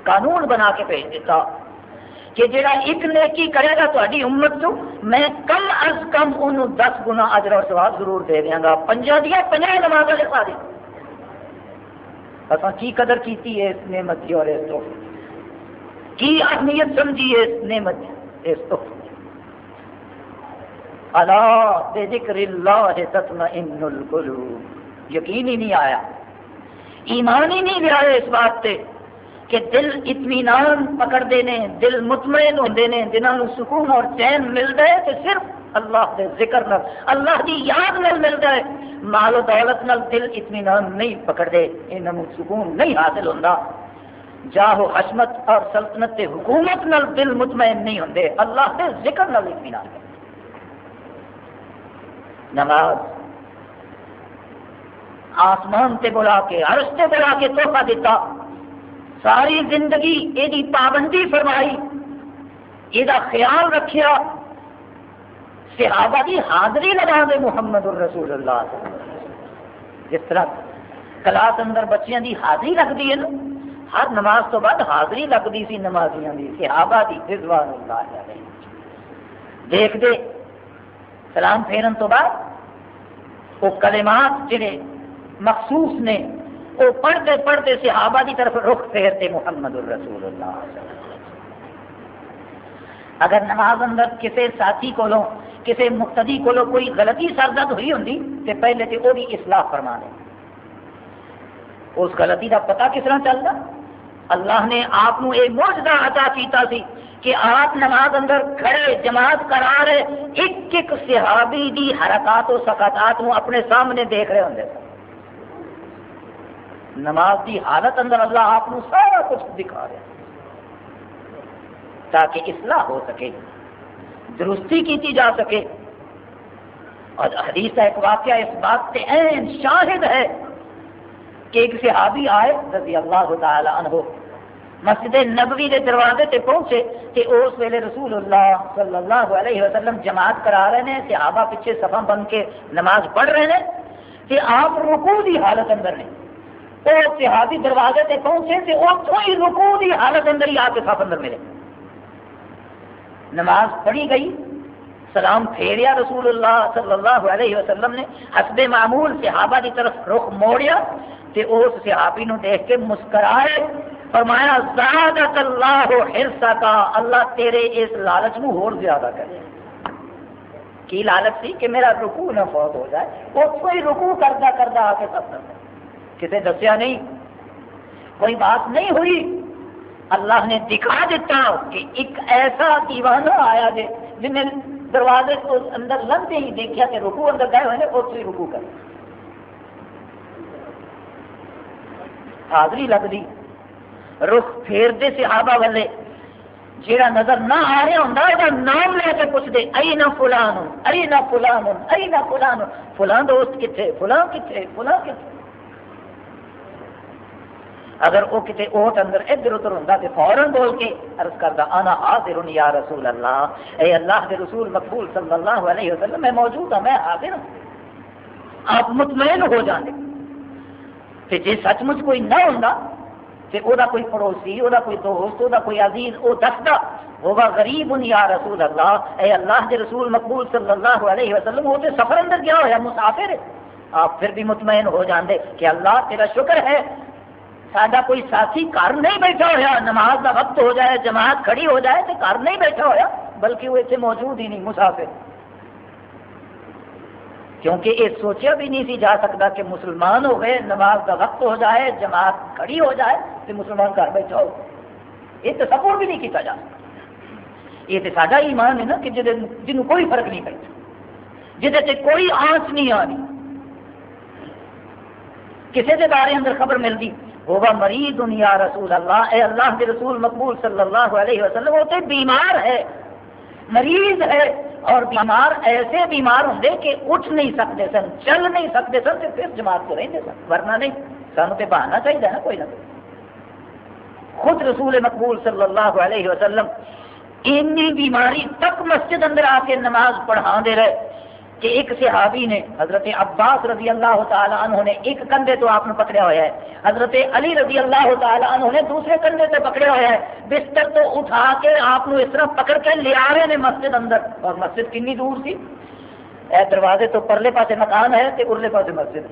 قانون بنا کے بھیج دیتا، کہ جڑا ایک نیکی کرے گا تاری امت تو میں کم از کم انہوں دس گنا اجر اور سواب ضرور دے دیا گا۔ پنجا دیا پنجا نماز لکھوا دیا اصا کی قدر کیتی ہے اس نعمت کی اور اس تو کی اہمیت سمجھی ہے اس نعمت اس تو اللہ ذکر اللہ تطمئن القلوب۔ یقین ہی نہیں آیا۔ ایمان ہی نہیں لیا اس بات سے کہ دل اطمینان پکڑتے ہیں دل مطمئن ہوتے ہیں جنہوں سکون اور چین ملتا ہے تو صرف اللہ کے ذکر نال، اللہ کی یاد نال ملتا ہے۔ مال و دولت نال دل اطمینان نہیں پکڑتے انہوں سکون نہیں حاصل ہوتا جاہو حشمت اور سلطنت حکومت نال دل مطمئن نہیں ہوتے اللہ کے ذکر نال اطمینان۔ نماز۔ آسمان سے بلا کے، عرش سے بلا کے تحفہ دیتا ساری زندگی یہ پابندی فرمائی۔ یہ خیال رکھیا۔ صحابہ کی حاضری لگا دے محمد الرسول اللہ جس طرح کلاس اندر بچیاں دی حاضری لگتی ہے نا، ہر نماز تو بعد حاضری لگتی سی نمازیاں دی، صحابہ دی رضوان اللہ علیہ دیکھ دے سلام پھیرن تو بعد وہ کلمات جڑے مخصوص نے وہ پڑھتے پڑھتے صحابہ دی طرف رخ پھیرتے محمد الرسول اللہ اگر نماز اندر کسی ساتھی کو کسی مقتدی کو کوئی غلطی سرزد ہوئی ہوں تو پہلے تو وہ اصلاح فرما دیں اس غلطی کا پتا کس طرح چلتا؟ اللہ نے آپ یہ موجدہ عطا کیتا سی کہ آپ نماز اندر کھڑے، جماعت کرا رہے ایک ایک صحابی دی حرکات و سکاتات اپنے سامنے دیکھ رہے ہوں۔ نماز دی حالت اندر اللہ آپ سارا کچھ دکھا رہے تاکہ اصلاح ہو سکے، درستی کی جا سکے۔ اور حدیث کا ایک واقعہ اس بات سے این شاہد ہے کہ ایک صحابی آئے رضی اللہ تعالی عنہ۔ مسجد نبوی کے دروازے تے پہنچے تے اس ویلے رسول اللہ صلی اللہ علیہ وسلم جماعت کرا رہے ہیں صحابہ پیچھے سفا بن کے نماز پڑھ رہے ہیں کہ آپ رکوع دی حالت اندر نے۔ وہ صحابی دروازے تے پہنچے تے اتوں ہی رکوع دی حالت اندر ہی آ کے صف اندر ملے۔ نماز پڑھی گئی۔ سلام پھیریا رسول اللہ صلی اللہ علیہ وسلم نے، حسب معمول صحابہ کی طرف رخ موڑیا، تے اس صحابی نو دیکھ کے مسکرائے، فرمایا زادت اللہ حرصہ کا اللہ تیرے اس لالچ نو اور زیادہ کرے کی لالچ سی کہ میرا رکوع نہ فوت ہو جائے، وہ کوئی رکوع کرتا کرتا آ کے سب کسی دسیا نہیں، کوئی بات نہیں ہوئی۔ اللہ نے دکھا دیتا کہ ایک ایسا دیوانہ آیا جی جن نے دروازے کو اندر لگتے ہی دیکھا کہ رکو اندر گئے ہوئے اس سے رکو کر حاضری لگ دی۔ رخ پھیر دے صحابہ والے، جیڑا نظر نہ آ رہا ہوں وہ نام لے کے پوچھ دے ائی نہ فلان ائی نہ فلان ائی نہ فلان فلان دوست کتنے فلاں کتنے فلاں کتنے اگر وہ کسی اوٹ اندر ادھر ادھر ہوں تو فوراً بول کے عرض کرتا آنا حاضر یا رسول اللہ. اے اللہ کے رسول مقبول صلی اللہ علیہ وسلم، میں موجود ہوں، میں حاضر ہوں۔ آپ مطمئن ہو جانے کہ جی سچ مچ کوئی نہ ہوں تو وہ کوئی پڑوسی وہ کوئی دوست وہ کوئی عزیز وہ دستا ہوگا غریب یا رسول اللہ. اے اللہ کے رسول مقبول صلی اللہ علیہ وسلم وہ تو سفر اندر گیا ہوا مسافر۔ ہے آپ پھر بھی مطمئن ہو جاندے کہ اللہ تیرا شکر ہے۔ سڈا کوئی ساتھی گھر نہیں بیٹھا ہوا، نماز کا وقت ہو جائے، جماعت کھڑی ہو جائے تو گھر نہیں بیٹھا ہوا، بلکہ وہ اتنے موجود ہی نہیں، مسافر۔ کیونکہ یہ سوچا بھی نہیں سی جا سکتا کہ مسلمان ہو گئے، نماز کا وقت ہو جائے، جماعت کھڑی ہو جائے تو مسلمان گھر بیٹھا ہو۔ یہ تو سپورٹ بھی نہیں کیا جا سکتا۔ یہ تو ساڈا ایمان ہے نا کہ جن کوئی فرق نہیں پڑتا۔ جہد کوئی آنچ نہیں آ رہی کسی کے بارے اندر خبر ملتی ہوگا مریض یا رسول اللہ، اے اللہ کے رسول مقبول صلی اللہ علیہ وسلم، وہ تو بیمار ہے، مریض ہے، اور بیمار، ایسے بیمار ہوں کہ اٹھ نہیں سکتے سن، چل نہیں سکتے سن تو پھر جماعت کو رہتے سن، ورنہ نہیں سانو تو بہانا چاہیے نا کوئی نہ کوئی۔ خود رسول مقبول صلی اللہ علیہ وسلم اینی بیماری تک مسجد اندر آ کے نماز پڑھا دے رہے۔ کہ ایک صحابی نے حضرت عباس رضی اللہ تعالیٰ عنہ نے ایک کندھے تو آپ نے پکڑا ہوا ہے۔ حضرت علی رضی اللہ تعالیٰ عنہ نے دوسرے کندھے سے پکڑا ہوا ہے۔ بستر تو اٹھا کے آپ نے اس طرح پکڑ کے لیا رہے ہیں مسجد اندر۔ اور مسجد کنی دور تھی؟ اے دروازے تو پرلے پاسے مکان ہے تے ارلے پاسے مسجد؟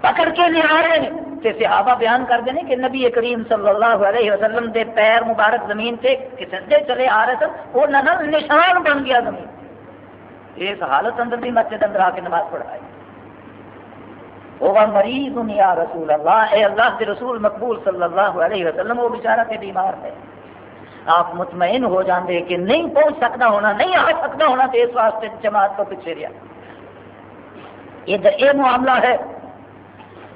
پکڑ کے لیا رہے ہیں۔ تے صحابہ بیان کرتے ہیں کہ نبی کریم صلی اللہ علیہ وسلم دے پیر مبارک زمین سے سدے چلے آ رہے سن۔ وہ نہ نشان بن گیا زمین۔ اس حالت اندر بھی مسجد اندر آ کے نماز پڑھائی وہ مریض یا رسول اللہ، اے اللہ کے رسول مقبول صلی اللہ علیہ وسلم، وہ بیچارہ کے بیمار ہے۔ آپ مطمئن ہو جاندے کہ نہیں پہنچ سکتا ہونا، نہیں آ سکتا ہونا تو اس واسطے جماعت کو پیچھے رہا یہ یہ معاملہ ہے۔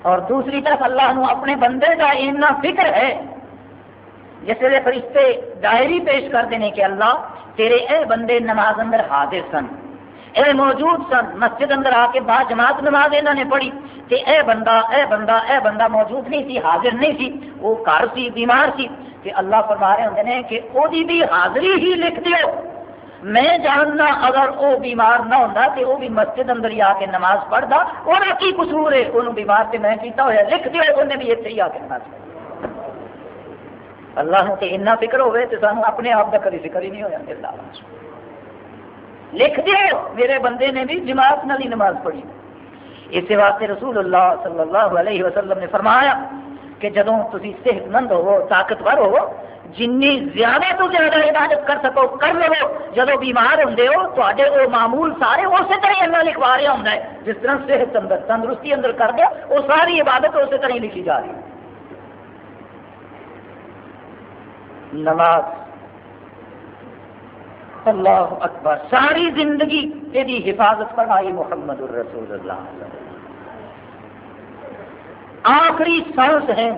اور دوسری طرف اللہ نو اپنے بندے کا اتنا فکر ہے جس ویسے فرشتے ڈائری پیش کرتے ہیں کہ اللہ، تیرے اے بندے نماز اندر حاضر سن۔ اے موجود سن، مسجد اندر آ کے بعد جماعت نماز انہوں نے پڑھی۔ تے اے بندہ اے بندہ اے بندہ موجود نہیں سی، حاضر نہیں سی۔ وہ گھر سی، بیمار سی۔ تے اللہ فرما رہے ہوں نے کہ وہ بھی حاضری ہی لکھ دیو۔ میں جاننا اگر وہ بیمار نہ ہوتا تو وہ بھی مسجد اندر ہی آ کے نماز پڑھتا وہ کی قصور ہے؟ وہ بیمار سے میں کیتا ہوا لکھ دیا انہیں بھی اتنے ہی آ کے نماز پڑھ اللہ تے اتنا فکر ہوئے تو سانو اپنے آپ کا کبھی فکر ہی نہیں ہوا اللہ۔ لکھ دیو، میرے بندے نے بھی جماعت نہ نماز پڑھی۔ اس واسطے رسول اللہ صلی اللہ علیہ وسلم نے فرمایا کہ جدو تھی صحت مند ہو طاقتور ہو جن زیادہ تو زیادہ عبادت کر سکو، کر لو۔ جب بیمار ہوں تے وہ معمول سارے اسی طرح اللہ لکھوا رہا ہوں جس طرح صحت اندر، تندرستی اندر کر دیا وہ ساری عبادت اسی طرح لکھی جا رہی۔ نماز اللہ اکبر، ساری زندگی یہ حفاظت فرمائی محمد الرسول اللہ آخری سانس ہے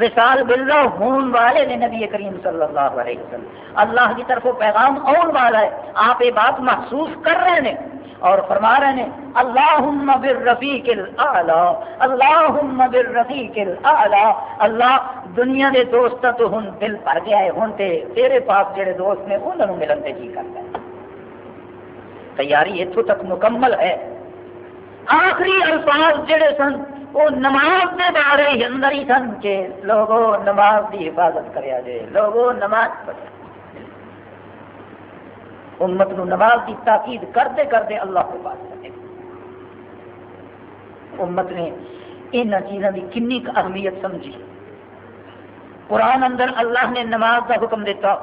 وشال بلا ہون والے نے نبی کریم صلی اللہ علیہ وسلم۔ اللہ کی طرف پیغام آن والا ہے، آپ یہ بات محسوس کر رہے ہیں۔ اور فرما رہے ہیں اللہ بالرفیق الاعلی اللہ بالرفیق الاعلی، اللہ دنیا دے دوست تو ہن دل بھر گیا ہے، ہن تے تیرے پاس جڑے دوست نے انہوں ملن تے جی کرتا ہے۔ تیاری اتوں تک مکمل ہے۔ آخری الفاظ جڑے سن، وہ نماز کے بارے ہی اندر ہی سن کے لوگوں نماز کی حفاظت کریا جائے، لوگوں نماز پڑھے امت نو نماز کی تاکید کرتے کرتے اللہ کو بات کرے امت نے ان چیزوں کی کنی اہمیت سمجھی۔ قرآن اندر اللہ نے نماز کا حکم دیتا۔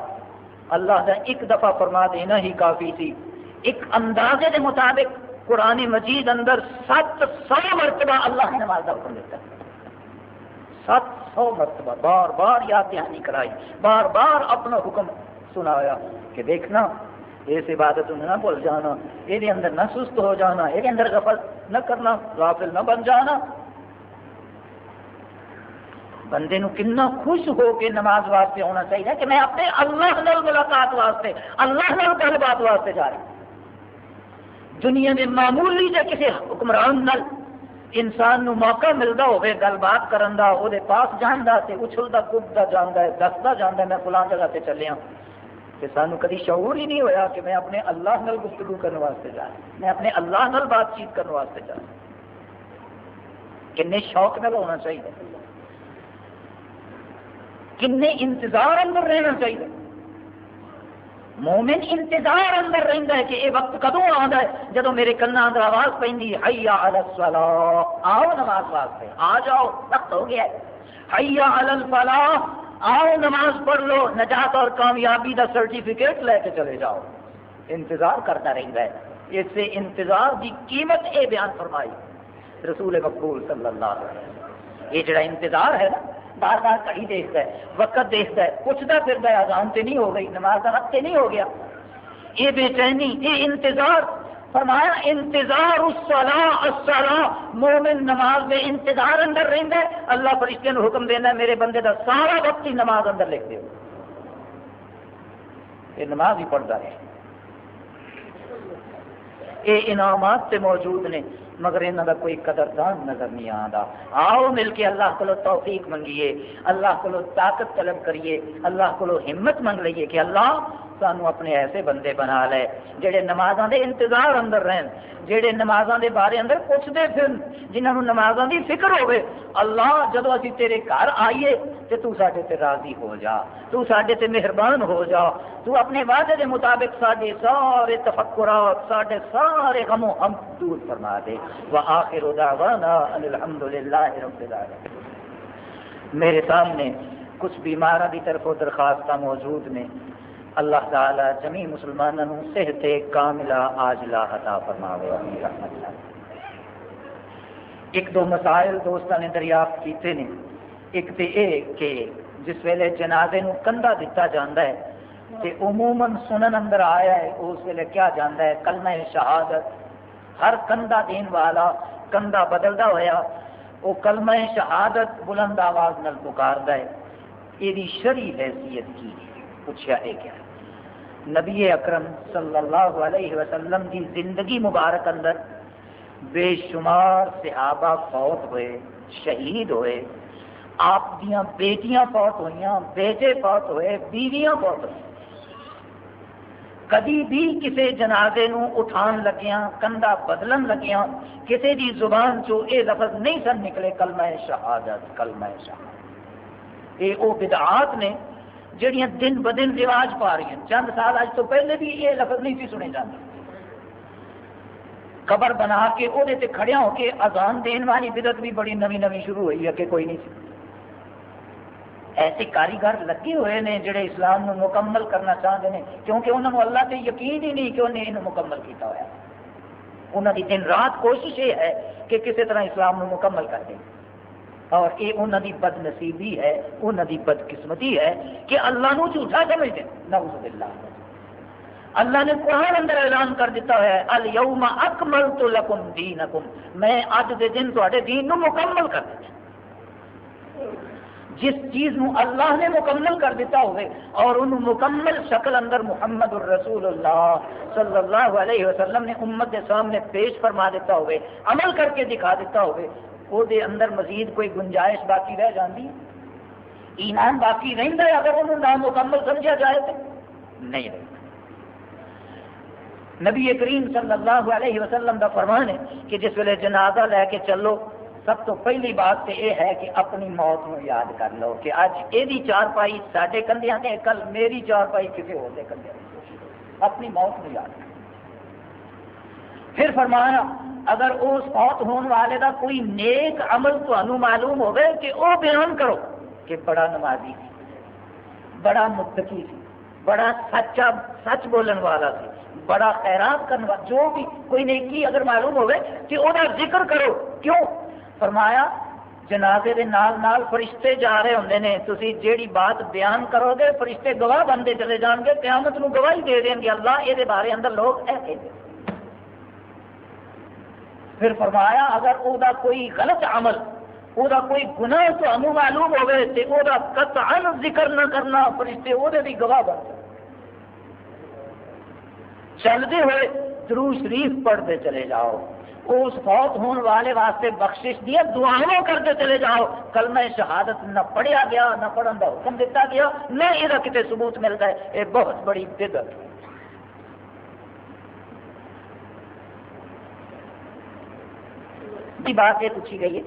اللہ کا ایک دفعہ فرما دینا ہی کافی تھی۔ ایک اندازے کے مطابق قرآن مجید اندر سات سو مرتبہ اللہ نے نماز کا حکم دیتا۔ سات سو مرتبہ بار بار یاد دہانی کرائی۔ بار بار اپنا حکم سنایا کہ دیکھنا اس عبادت نہ بھول جانا یہ اندر نہ سست ہو جانا یہ اندر غفل نہ کرنا، غافل نہ بن جانا۔ بندے نو کنا خوش ہو کے نماز واسطے ہونا چاہیے کہ میں اپنے اللہ نال ملاقات واسطے، اللہ نال گل بات واسطے جا رہا دنیا میں معمولی جا کسی حکمران نال انسان نو موقع ملتا ہوئے گل بات کرن دا او دے پاس جاندا تے اچھلدا، کوددا جاندا ہے، دسدا جاندا ہے، میں فلاں جگہ تے چلیا کہ سانو کدی شعور ہی نہیں ہویا کہ میں اپنے اللہ نال گفتگو کرنے واسطے جا رہا میں اپنے اللہ نال بات چیت کرنے واسطے جا رہا کنے شوق نال ہونا چاہیے۔ کنے انتظار اندر رہنا چاہیے۔ مومن انتظار اندر رہتا ہے کہ یہ وقت کدو آتا ہے؟ جب میرے کنا اندر آواز پہ حیا آؤ نماز واسطے آ جاؤ، وقت ہو گیا حیا الفلاح۔ آؤ نماز پڑھ لو، نجات اور کامیابی کا سرٹیفکیٹ لے کے چلے جاؤ۔ انتظار کرتا رہتا ہے۔ اس سے انتظار کی قیمت یہ بیان فرمائی۔ رسول مقبول صلی اللہ علیہ وسلم۔ یہ جڑا انتظار ہے نا، بار بار کڑی دیکھتا ہے، وقت دیکھتا ہے، پوچھتا پھرتا ہے آزان سے نہیں ہو گئی، نماز کا وقت سے نہیں ہو گیا۔ یہ بے چینی، یہ انتظار۔ فرمایا، انتظار الصلاح مومن نماز میں انتظار اندر رہتا ہے، اللہ فرشتے نے حکم دینا میرے بندے کا سارا وقت ہی نماز اندر لکھ دو یہ نماز ہی پڑھتا ہے۔ یہ انعامات سے موجود نے، مگر یہاں کا کوئی قدردان نظر نہیں آتا آؤ مل کے اللہ کو توفیق منگیے، اللہ کو طاقت طلب کریے، اللہ کو ہمت منگ لیے کہ اللہ سانو اپنے ایسے بندے بنا لے جڑے نمازاں دے انتظار اندر رہن جڑے نمازاں دے بارے اندر پوچھتے پھر جنہوں نمازاں دی فکر ہوئے اللہ جدو اسی تیرے گھر آئیے تے تو ساڈے تے راضی ہو جا تو ساڈے تے مہربان ہو جا تو اپنے وعدے دے مطابق ساڈے سارے تفکرات ساڈے سارے غم و ہم دور فرما دے وآخر دعوانا ان الحمدللہ رب العالمین میرے سامنے کچھ بیمارہ دی طرف درخواستہ موجود نے اللہ تعالی جمی مسلمانوں صحت کاملہ آجلا عطا فرماوے. رحمت ایک دو مسائل دوستوں نے دریافت کیتے نے. ایک تو یہ کہ جس ویلے جنازے نو کندھا دتا جاتا ہے کہ عموماً سنن اندر آیا ہے، اس ویلے کیا جانا ہے؟ کلمہ شہادت. ہر کندھا دین والا کندھا بدلتا ہوا وہ کلمہ شہادت بلند آواز نال پکاردا ہے۔ یہ شری حیثیت کی؟ پوچھا یہ کیا؟ نبی اکرم صلی اللہ علیہ وسلم کی زندگی مبارک اندر بے شمار صحابہ فوت ہوئے، شہید ہوئے۔ آپ دیا بیٹیاں فوت ہوئی بیٹے فوت ہوئے، بیویاں فوت ہوئی کدی بھی کسی جنازے نو اٹھان لگیا کندھا بدلن لگیا کسی دی زبان چو اے لفظ نہیں سن نکلے، کلمہ شہادت کلمہ شہادت۔ یہ وہ بدعات نے جڑیاں دن ب دن رواج پا رہی ہیں۔ چند سال اج تو پہلے بھی یہ لفظ نہیں سی سنے جاتے قبر بنا کے وہ کھڑیا ہو کے اذان دین والی بدت بھی بڑی نوی نوی شروع ہوئی ہے کہ کوئی نہیں سی۔ ایسے کاریگر لگے ہوئے نے جڑے اسلام نو مکمل کرنا چاہتے ہیں، کیونکہ انہوں نے اللہ سے یقین ہی نہیں کہ انہیں انہوں مکمل کیتا ہوا انہوں کی دن رات کوشش یہ ہے کہ کسی طرح اسلام نو مکمل کر دیں اور یہ انہوں کی بد نصیبی ہے، انہوں کی بد قسمتی ہے کہ اللہ نو جھوٹا سمجھتے نعوذ باللہ۔ اللہ نے قرآن اندر اعلان کر دیتا ہے، الیوم اکملت لکم دینکم میں اج دے دن تے دین نو مکمل کر دیتا جس چیز نو اللہ نے مکمل کر دیتا ہوئے اور ان مکمل شکل اندر محمد الرسول اللہ صلی اللہ علیہ وسلم نے امت کے سامنے پیش فرما دیتا ہوئے، عمل کر کے دکھا دیتا ہوئے وہ دے اندر مزید کوئی گنجائش باقی رہ جاتی ایمان باقی رہتا ہے اگر انہوں نامکمل سمجھا جائے تو نہیں رہتا نبی کریم صلی اللہ علیہ وسلم کا فرمان ہے کہ جس ویلے جنازہ لے کے چلو سب تو پہلی بات تو یہ ہے کہ اپنی موت کو یاد کر لو کہ اج یہ چار پائی سارے کندیا نے کل میری چار پائی کسی اور کندیا اپنی موت کو یاد کر پھر فرمایا، اگر اس موت ہونے والے کا کوئی نیک عمل تمہیں معلوم ہوگا کہ وہ بیان کرو، کہ بڑا نمازی سی بڑا متقی سی بڑا سچا، سچ بولن والا سی بڑا خیرات کرنے والا، جو بھی کوئی نیکی اگر معلوم ہوگا کہ وہ ذکر کرو، کیوں؟ فرمایا، جنازے دے نال نال فرشتے جا رہے ہوں نے تھی جیڑی بات بیان کرو گے، فرشتے گواہ بنتے چلے جان گے، قیامت نو گواہی دے دیں گے، اللہ یہ بارے اندر لوگ ایسے پھر فرمایا، اگر او دا کوئی غلط عمل، او دا کوئی گناہ تو معلوم ہوئے تو او دا قطعا ذکر نہ کرنا، فرشتے او دے بھی گواہ بن چلتے ہوئے درو شریف پڑھتے چلے جاؤ۔ اس فوت ہونے والے واسطے بخشش دیا، دعاؤں کرتے چلے جاؤ۔ کلمہ شہادت نہ پڑھیا گیا، نہ پڑھن کا حکم دیتا گیا، نہ یہ کتنے ثبوت ملتا ہے۔ یہ بہت بڑی بدت کی بات یہ پوچھی گئی ہے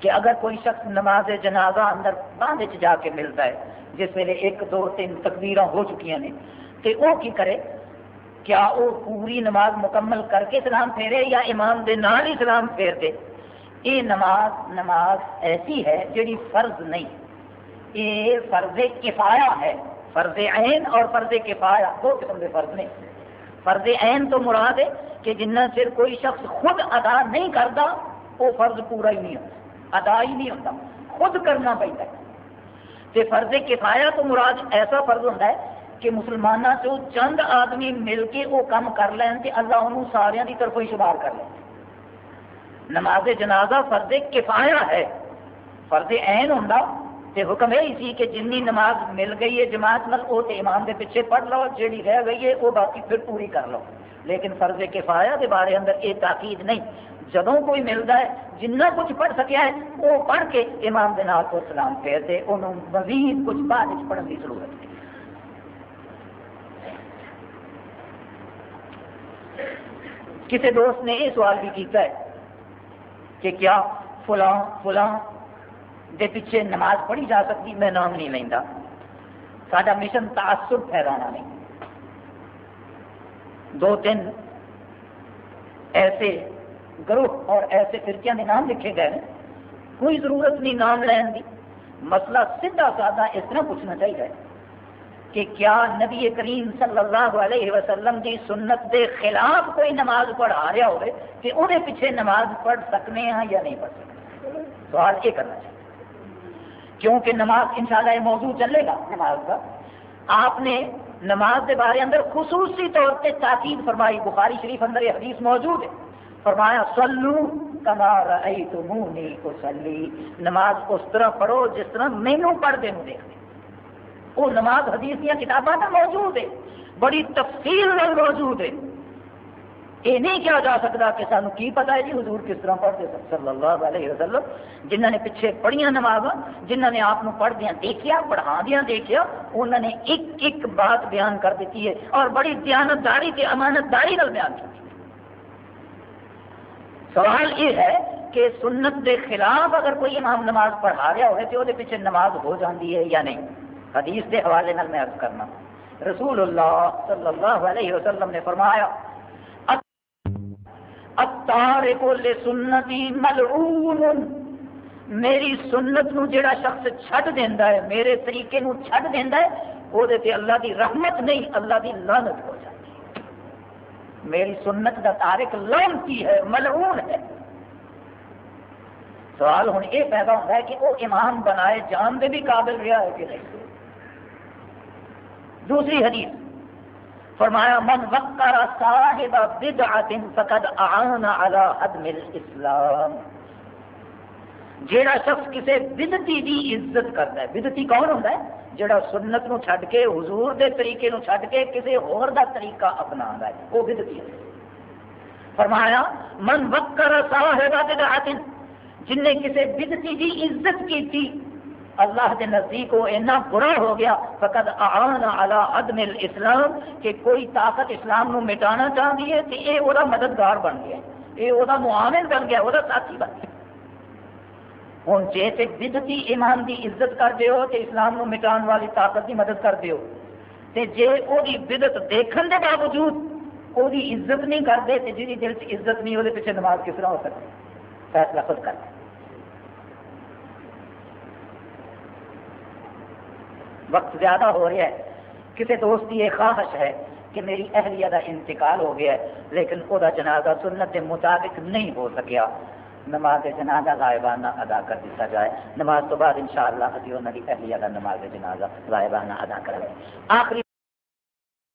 کہ اگر کوئی شخص نماز جنازہ اندر باندھ جا کے ملتا ہے جس ویلے ایک، دو، تین تقدیر ہو چکی ہیں، تو وہ کی کرے؟ کیا وہ پوری نماز مکمل کر کے سلام پھیرے یا امام دے نال ہی سلام پھیر دے؟ یہ نماز نماز ایسی ہے جڑی فرض نہیں، یہ فرض کفایا ہے، فرض عین اور فرض کفایا دو قسم کے فرض نہیں فرض عین تو مراد ہے کہ جنہ چر کوئی شخص خود ادا نہیں کرتا، وہ فرض پورا ہی نہیں ہوتا، ادا ہی نہیں ہوتا، خود کرنا پڑتا ہے۔ فرض کفایا تو مراد ایسا فرض ہوتا ہے کہ مسلمانوں چو چند آدمی مل کے وہ کام کر لین کہ اللہ انہوں سارے کی طرف ہی شمار کر لیں نماز جنازہ فرد کفایا ہے فرد این ہوں تو حکم یہی سی کہ جنی نماز مل گئی ہے جماعت نل وہ تو امام کے پیچھے پڑھ لو، جیڑی رہ گئی ہے وہ باقی پھر پوری کر لو۔ لیکن فرض کفایا کے بارے اندر یہ تاکید نہیں۔ جدوں کوئی ملتا ہے، جنہ کچھ پڑھ سکیا ہے وہ پڑھ کے امام کے نام کو سلام پھیر دے۔ انہوں مزید کچھ بعد پڑھنے کی ضرورت ہے۔ کسی دوست نے یہ سوال بھی کیتا ہے کہ کیا فلاں فلاں دے پیچھے نماز پڑھی جا سکتی، میں نام نہیں لینا سارا مشن تعصب پھیلانا نہیں۔ دو تین ایسے گروہ اور ایسے فرقیاں کے نام لکھے گئے کوئی ضرورت نہیں نام لین دی۔ مسئلہ سیدھا سادہ اس طرح پوچھنا چاہیے کہ کیا نبی کریم صلی اللہ علیہ وسلم کی سنت دے خلاف کوئی نماز پڑھا رہا ہوئے کہ وہ پیچھے نماز پڑھ سکتے ہیں یا نہیں پڑھ سکتے سوال یہ کرنا چاہیے۔ کیونکہ نماز انشاءاللہ یہ موضوع چلے گا، نماز کا۔ آپ نے نماز کے بارے اندر خصوصی طور پہ تاکید فرمائی، بخاری شریف اندر یہ حدیث موجود ہے۔ فرمایا سلو کمار نماز اس طرح پڑھو جس طرح مینو پڑھتے ہیں دیکھتے وہ نماز حدیث دیا کتاباں موجود ہے۔ بڑی تفصیل موجود ہے۔ یہ نہیں کیا جا سکتا کہ سانو کی پتا ہے جی؟ حضور کس طرح پڑھتے سن؟ صلی اللہ علیہ وسلم۔ جنہ نے پیچھے پڑھیا نماز جنہ نے آپ پڑھ دیا دیکھا پڑھا دیا دیکھا انہوں نے ایک ایک بات بیان کر دیتی ہے اور بڑی دیانتداری تے امانتداری نال بیان کی۔ سوال یہ ہے کہ سنت کے خلاف اگر کوئی امام نماز پڑھا رہا ہوئے تو وہ پیچھے نماز ہو جاتی ہے یا نہیں؟ حدیث کے حوالے میں عرض کرنا۔ رسول اللہ صلی اللہ علیہ وسلم نے فرمایا سنتی ملعون. میری سنت نو جڑا شخص چھڈ دینا ہے، میرے طریقے نو چھڈ دینا ہے وہ اللہ دی رحمت نہیں، اللہ دی لعنت ہو جاتی ہے۔ میری سنت دا تارک لعنتی ہے، ملعون ہے۔ سوال ہوں یہ پیدا ہوتا ہے کہ وہ امام بنائے جان دے بھی قابل رہا ہے کہ نہیں؟ دوسری حدیث۔ فرمایا، من وقر صاحب بدعت فقد اعان على حدم الاسلام. جیڑا شخص کسی بدتی دی عزت کرتا ہے، بدتی کون ہوتا ہے؟ جیڑا سنت نو چھڈ کے، حضور دے طریقے نو چھڈ کے کسی اور دا طریقہ اپنا ہے، وہ بدتی ہے۔ فرمایا، من وقر صاحب بدعت جن نے کسی بدتی دی عزت کی تھی اللہ کے نزدیک وہ اینا برا ہو گیا فقط آن علی عدم الاسلام، کہ کوئی طاقت اسلام نو مٹانا چاہتی ہے تو یہ وہ مددگار بن گیا، یہ وہ معامل بن گیا، وہ ساتھی بن گیا۔ ہوں جی تے بدتی ایمان دی عزت کر دیو تے اسلام نو مٹان والی طاقت دی مدد کر دیو، تے جے او دی بدت دیکھن دے باوجود او دی عزت نہیں کرتے تے جی دل سے عزت نہیں وہ پیچھے نماز کس طرح ہو سکتی؟ فیصلہ خود کرتے وقت زیادہ ہو رہا ہے، کسی دوست کی یہ خواہش ہے کہ میری اہلیہ کا انتقال ہو گیا ہے، لیکن وہ جنازہ سنت کے مطابق نہیں ہو سکیا۔ نماز جنازہ غائبانہ ادا کر دیتا جائے۔ نماز تو بعد انشاءاللہ شاء اللہ ابھی انہوں اہلیہ کا نماز جنازہ غائبانہ ادا کریں آخری